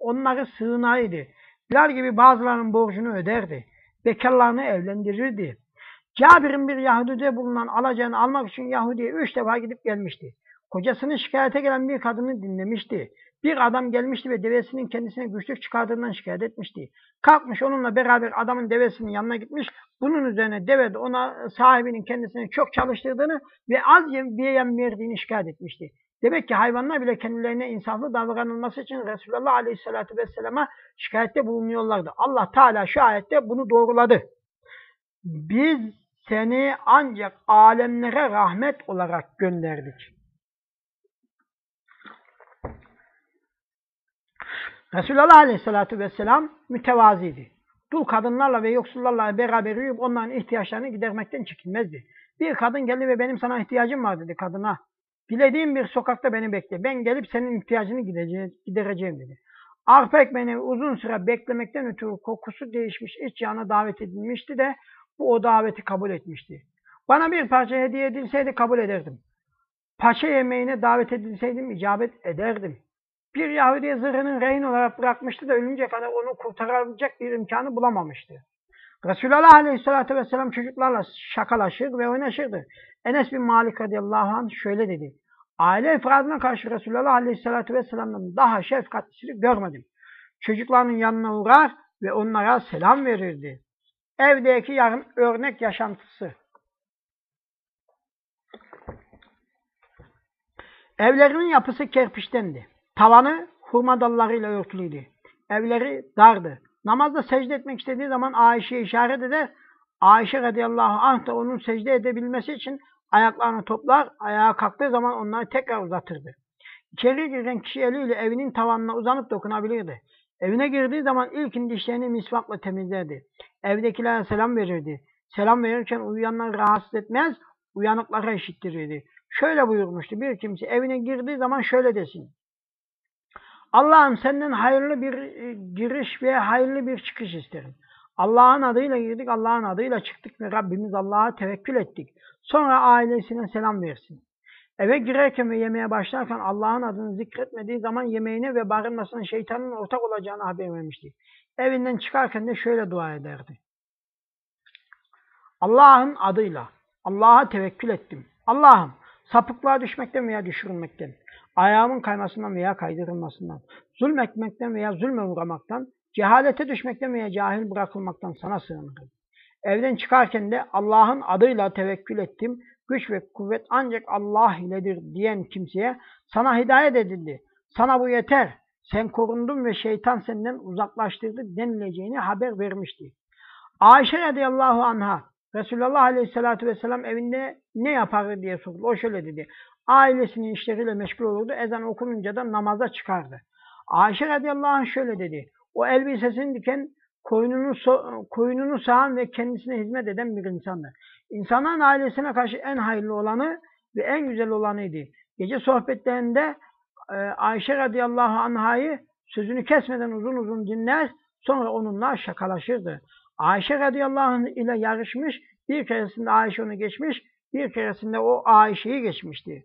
S1: onları sığınağıydı. Bilal gibi bazılarının borcunu öderdi. Bekarlarını evlendirirdi. Cabir'in bir Yahudi'de bulunan alacağını almak için Yahudi'ye üç defa gidip gelmişti. Kocasını şikayete gelen bir kadını dinlemişti. Bir adam gelmişti ve devesinin kendisine güçlük çıkardığından şikayet etmişti. Kalkmış onunla beraber adamın devesinin yanına gitmiş. Bunun üzerine deve de ona sahibinin kendisini çok çalıştırdığını ve az bir yem verdiğini şikayet etmişti. Demek ki hayvanlar bile kendilerine insaflı davranılması için Resulullah Aleyhisselatü Vesselam'a şikayette bulunuyorlardı. Allah Teala şu ayette bunu doğruladı. Biz seni ancak alemlere rahmet olarak gönderdik. Resulullah Aleyhisselatü Vesselam mütevaziydi. Dul kadınlarla ve yoksullarla beraber yürüyüp onların ihtiyaçlarını gidermekten çekinmezdi. Bir kadın geldi ve benim sana ihtiyacım var dedi kadına. Dilediğim bir sokakta beni bekle. Ben gelip senin ihtiyacını gidereceğim dedi. Arpa ekmeğini uzun süre beklemekten ötürü kokusu değişmiş iç yağına davet edilmişti de bu o daveti kabul etmişti. Bana bir parça hediye edilseydi kabul ederdim. Paşa yemeğine davet edilseydim icabet ederdim. Bir Yahudi'ye zırhının rehin olarak bırakmıştı da ölünce kadar onu kurtarabilecek bir imkanı bulamamıştı. Resulullah Aleyhisselatü Vesselam çocuklarla şakalaşır ve oynaşırdı. Enes bin Malik radıyallahu anh şöyle dedi. Aile efradına karşı Resulullah Aleyhisselatü Vesselam'dan daha şefkatlisini görmedim. Çocuklarının yanına uğrar ve onlara selam verirdi. Evdeki yarın örnek yaşantısı. Evlerinin yapısı kerpiçtendi. Tavanı hurma dallarıyla örtülüydü. Evleri dardı. Namazda secde etmek istediği zaman Ayşe'ye işaret eder. Ayşe radıyallahu anh da onun secde edebilmesi için ayaklarını toplar, ayağa kalktığı zaman onları tekrar uzatırdı. İçeri giren kişi eliyle evinin tavanına uzanıp dokunabilirdi. Evine girdiği zaman ilkin dişlerini misvakla temizlerdi. Evdekilere selam verirdi. Selam verirken uyuyanları rahatsız etmez, uyanıklara eşittirirdi. Şöyle buyurmuştu bir kimse evine girdiği zaman şöyle desin. Allah'ım senden hayırlı bir e, giriş ve hayırlı bir çıkış isterim. Allah'ın adıyla girdik, Allah'ın adıyla çıktık ve Rabbimiz Allah'a tevekkül ettik. Sonra ailesine selam versin. Eve girerken ve yemeğe başlarken Allah'ın adını zikretmediği zaman yemeğine ve barınmasına şeytanın ortak olacağını haber vermişti. Evinden çıkarken de şöyle dua ederdi. Allah'ın adıyla Allah'a tevekkül ettim. Allah'ım sapıklığa düşmekten veya düşürülmekten, ayağımın kaymasından veya kaydırılmasından, zulmetmekten veya zulme uğramaktan, cehalete düşmekten veya cahil bırakılmaktan sana sığınırım. Evden çıkarken de Allah'ın adıyla tevekkül ettim, güç ve kuvvet ancak Allah iledir diyen kimseye sana hidayet edildi. Sana bu yeter. Sen korundun ve şeytan senden uzaklaştırdı denileceğini haber vermişti. Ayşe radıyallahu anha Resulullah aleyhissalatü vesselam evinde ne yapardı diye sordu. O şöyle dedi. Ailesinin işleriyle meşgul olurdu. Ezan okununca da namaza çıkardı. Ayşe radıyallahu anh şöyle dedi. O elbisesini diken koyununu, so koyununu sağan ve kendisine hizmet eden bir insandı. İnsanların ailesine karşı en hayırlı olanı ve en güzel olanıydı. Gece sohbetlerinde e, Ayşe radıyallahu anhayı sözünü kesmeden uzun uzun dinler, sonra onunla şakalaşırdı. Ayşe radıyallahu anh ile yarışmış, bir keresinde Ayşe onu geçmiş, bir keresinde o Ayşe'yi geçmişti.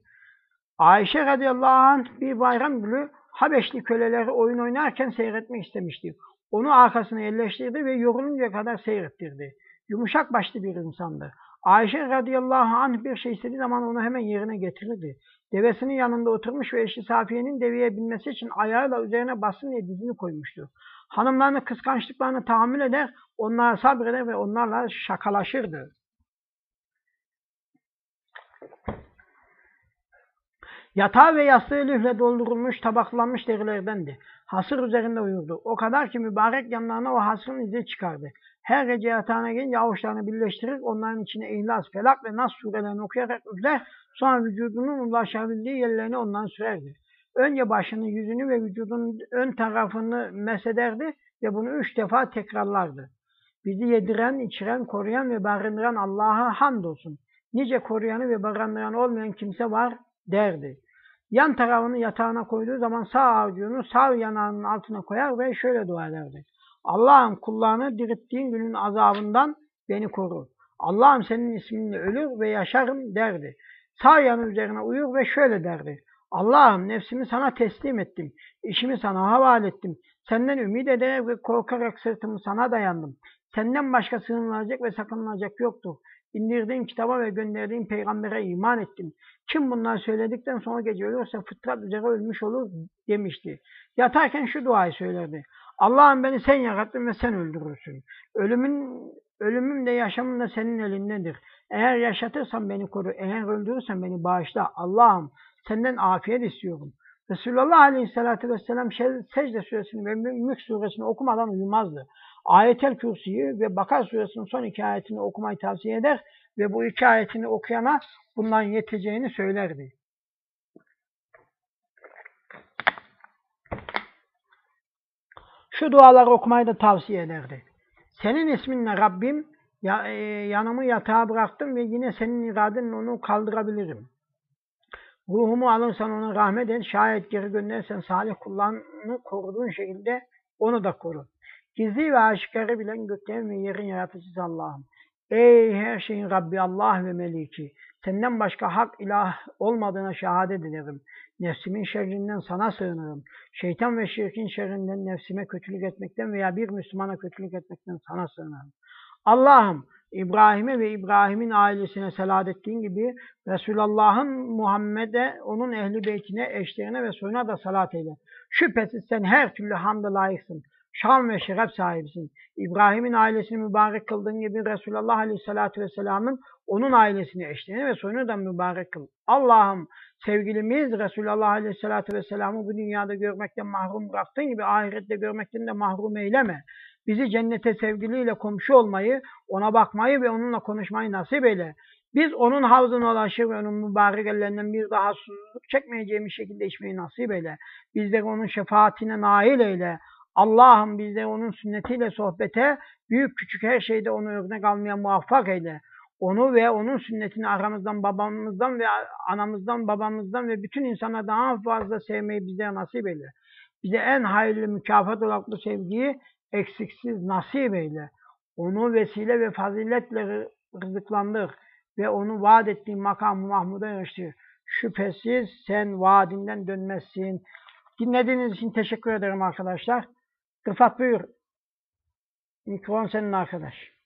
S1: Ayşe radıyallahu anh bir bayram günü Habeşli köleleri oyun oynarken seyretmek istemişti. Onu arkasına yerleştirdi ve yorulunca kadar seyrettirdi. Yumuşak başlı bir insandı. Ayşe radıyallahu anh bir şey istediği zaman onu hemen yerine getirirdi. Devesinin yanında oturmuş ve eşi Safiye'nin deveye binmesi için ayağıyla üzerine basın diye dizini koymuştu. Hanımlarını kıskançlıklarını tahammül eder, onlara sabreder ve onlarla şakalaşırdı. Yatağı ve yastığı lüfle doldurulmuş, tabaklanmış derilerdendi. Hasır üzerinde uyurdu. O kadar ki mübarek yanlarına o hasırın izi çıkardı. Her gece yatağına gelince avuçlarını birleştirir, onların içine İhlas, Felak ve Nas surelerini okuyarak üfler, sonra vücudunun ulaşabildiği yerlerini ondan sürerdi. Önce başını, yüzünü ve vücudunun ön tarafını mesederdi ve bunu üç defa tekrarlardı. Bizi yediren, içiren, koruyan ve barındıran Allah'a hamdolsun. Nice koruyanı ve barındıran olmayan kimse var derdi. Yan tarafını yatağına koyduğu zaman sağ avucunu sağ yanağının altına koyar ve şöyle dua ederdi. Allah'ım kullarını dirittiğin günün azabından beni koru. Allah'ım senin isminle ölür ve yaşarım derdi. Sağ yanı üzerine uyur ve şöyle derdi. Allah'ım nefsimi sana teslim ettim. İşimi sana havale ettim. Senden ümit ederek ve korkarak sırtımı sana dayandım. Senden başka sığınılacak ve sakınılacak yoktur. İndirdiğin kitaba ve gönderdiğin peygambere iman ettim. Kim bunları söyledikten sonra gece ölürse fıtrat üzere ölmüş olur demişti. Yatarken şu duayı söylerdi. Allah'ım beni sen yarattın ve sen öldürürsün. Ölümün, ölümüm de yaşamım da senin elindedir. Eğer yaşatırsan beni koru, eğer öldürürsen beni bağışla. Allah'ım senden afiyet istiyorum. Resulullah Aleyhisselatü Vesselam Secde Suresini ve Mülk Suresini okumadan uyumazdı. Ayetel Kürsi'yi ve Bakar Suresinin son iki ayetini okumayı tavsiye eder ve bu iki ayetini okuyana bundan yeteceğini söylerdi. Şu duaları okumayı da tavsiye ederdi. Senin isminle Rabbim ya, e, yanımı yatağa bıraktım ve yine senin iradenle onu kaldırabilirim. Ruhumu alırsan ona rahmet et, şayet geri gönderirsen salih kullarını koruduğun şekilde onu da koru. Gizli ve aşikarı bilen göklerin ve yerin yaratıcısı Allah'ım. Ey her şeyin Rabbi Allah ve Meliki! Senden başka hak ilah olmadığına şehadet ederim. Nefsimin şerrinden sana sığınırım. Şeytan ve şirkin şerrinden nefsime kötülük etmekten veya bir Müslümana kötülük etmekten sana sığınırım. Allah'ım İbrahim'e ve İbrahim'in ailesine selat ettiğin gibi Resulullah'ın Muhammed'e, onun ehli beytine, eşlerine ve soyuna da salat eyle. Şüphesiz sen her türlü hamda layıksın. Şan ve şeref sahibisin. İbrahim'in ailesini mübarek kıldığın gibi Resulullah Aleyhisselatü Vesselam'ın onun ailesini, eşlerini ve soyunu da mübarek kıl. Allah'ım sevgilimiz Resulullah Aleyhisselatü Vesselam'ı bu dünyada görmekten mahrum bıraktığın gibi ahirette görmekten de mahrum eyleme. Bizi cennete sevgiliyle komşu olmayı, ona bakmayı ve onunla konuşmayı nasip eyle. Biz onun havzına ulaşır ve onun mübarek ellerinden bir daha susuzluk çekmeyeceğimiz şekilde içmeyi nasip eyle. Bizleri onun şefaatine nail eyle. Allah'ım bizleri onun sünnetiyle sohbete, büyük küçük her şeyde onu örnek almaya muvaffak eyle. Onu ve onun sünnetini aramızdan, babamızdan ve anamızdan, babamızdan ve bütün insana daha fazla sevmeyi bize nasip eyle. Bize en hayırlı mükafat olarak bu sevgiyi eksiksiz nasip eyle. Onu vesile ve faziletle rızıklandır ve onu vaat ettiğin makam-ı Mahmud'a eriştir. Şüphesiz sen vaadinden dönmezsin. Dinlediğiniz için teşekkür ederim arkadaşlar. Rıfat buyur. Mikrofon senin arkadaş.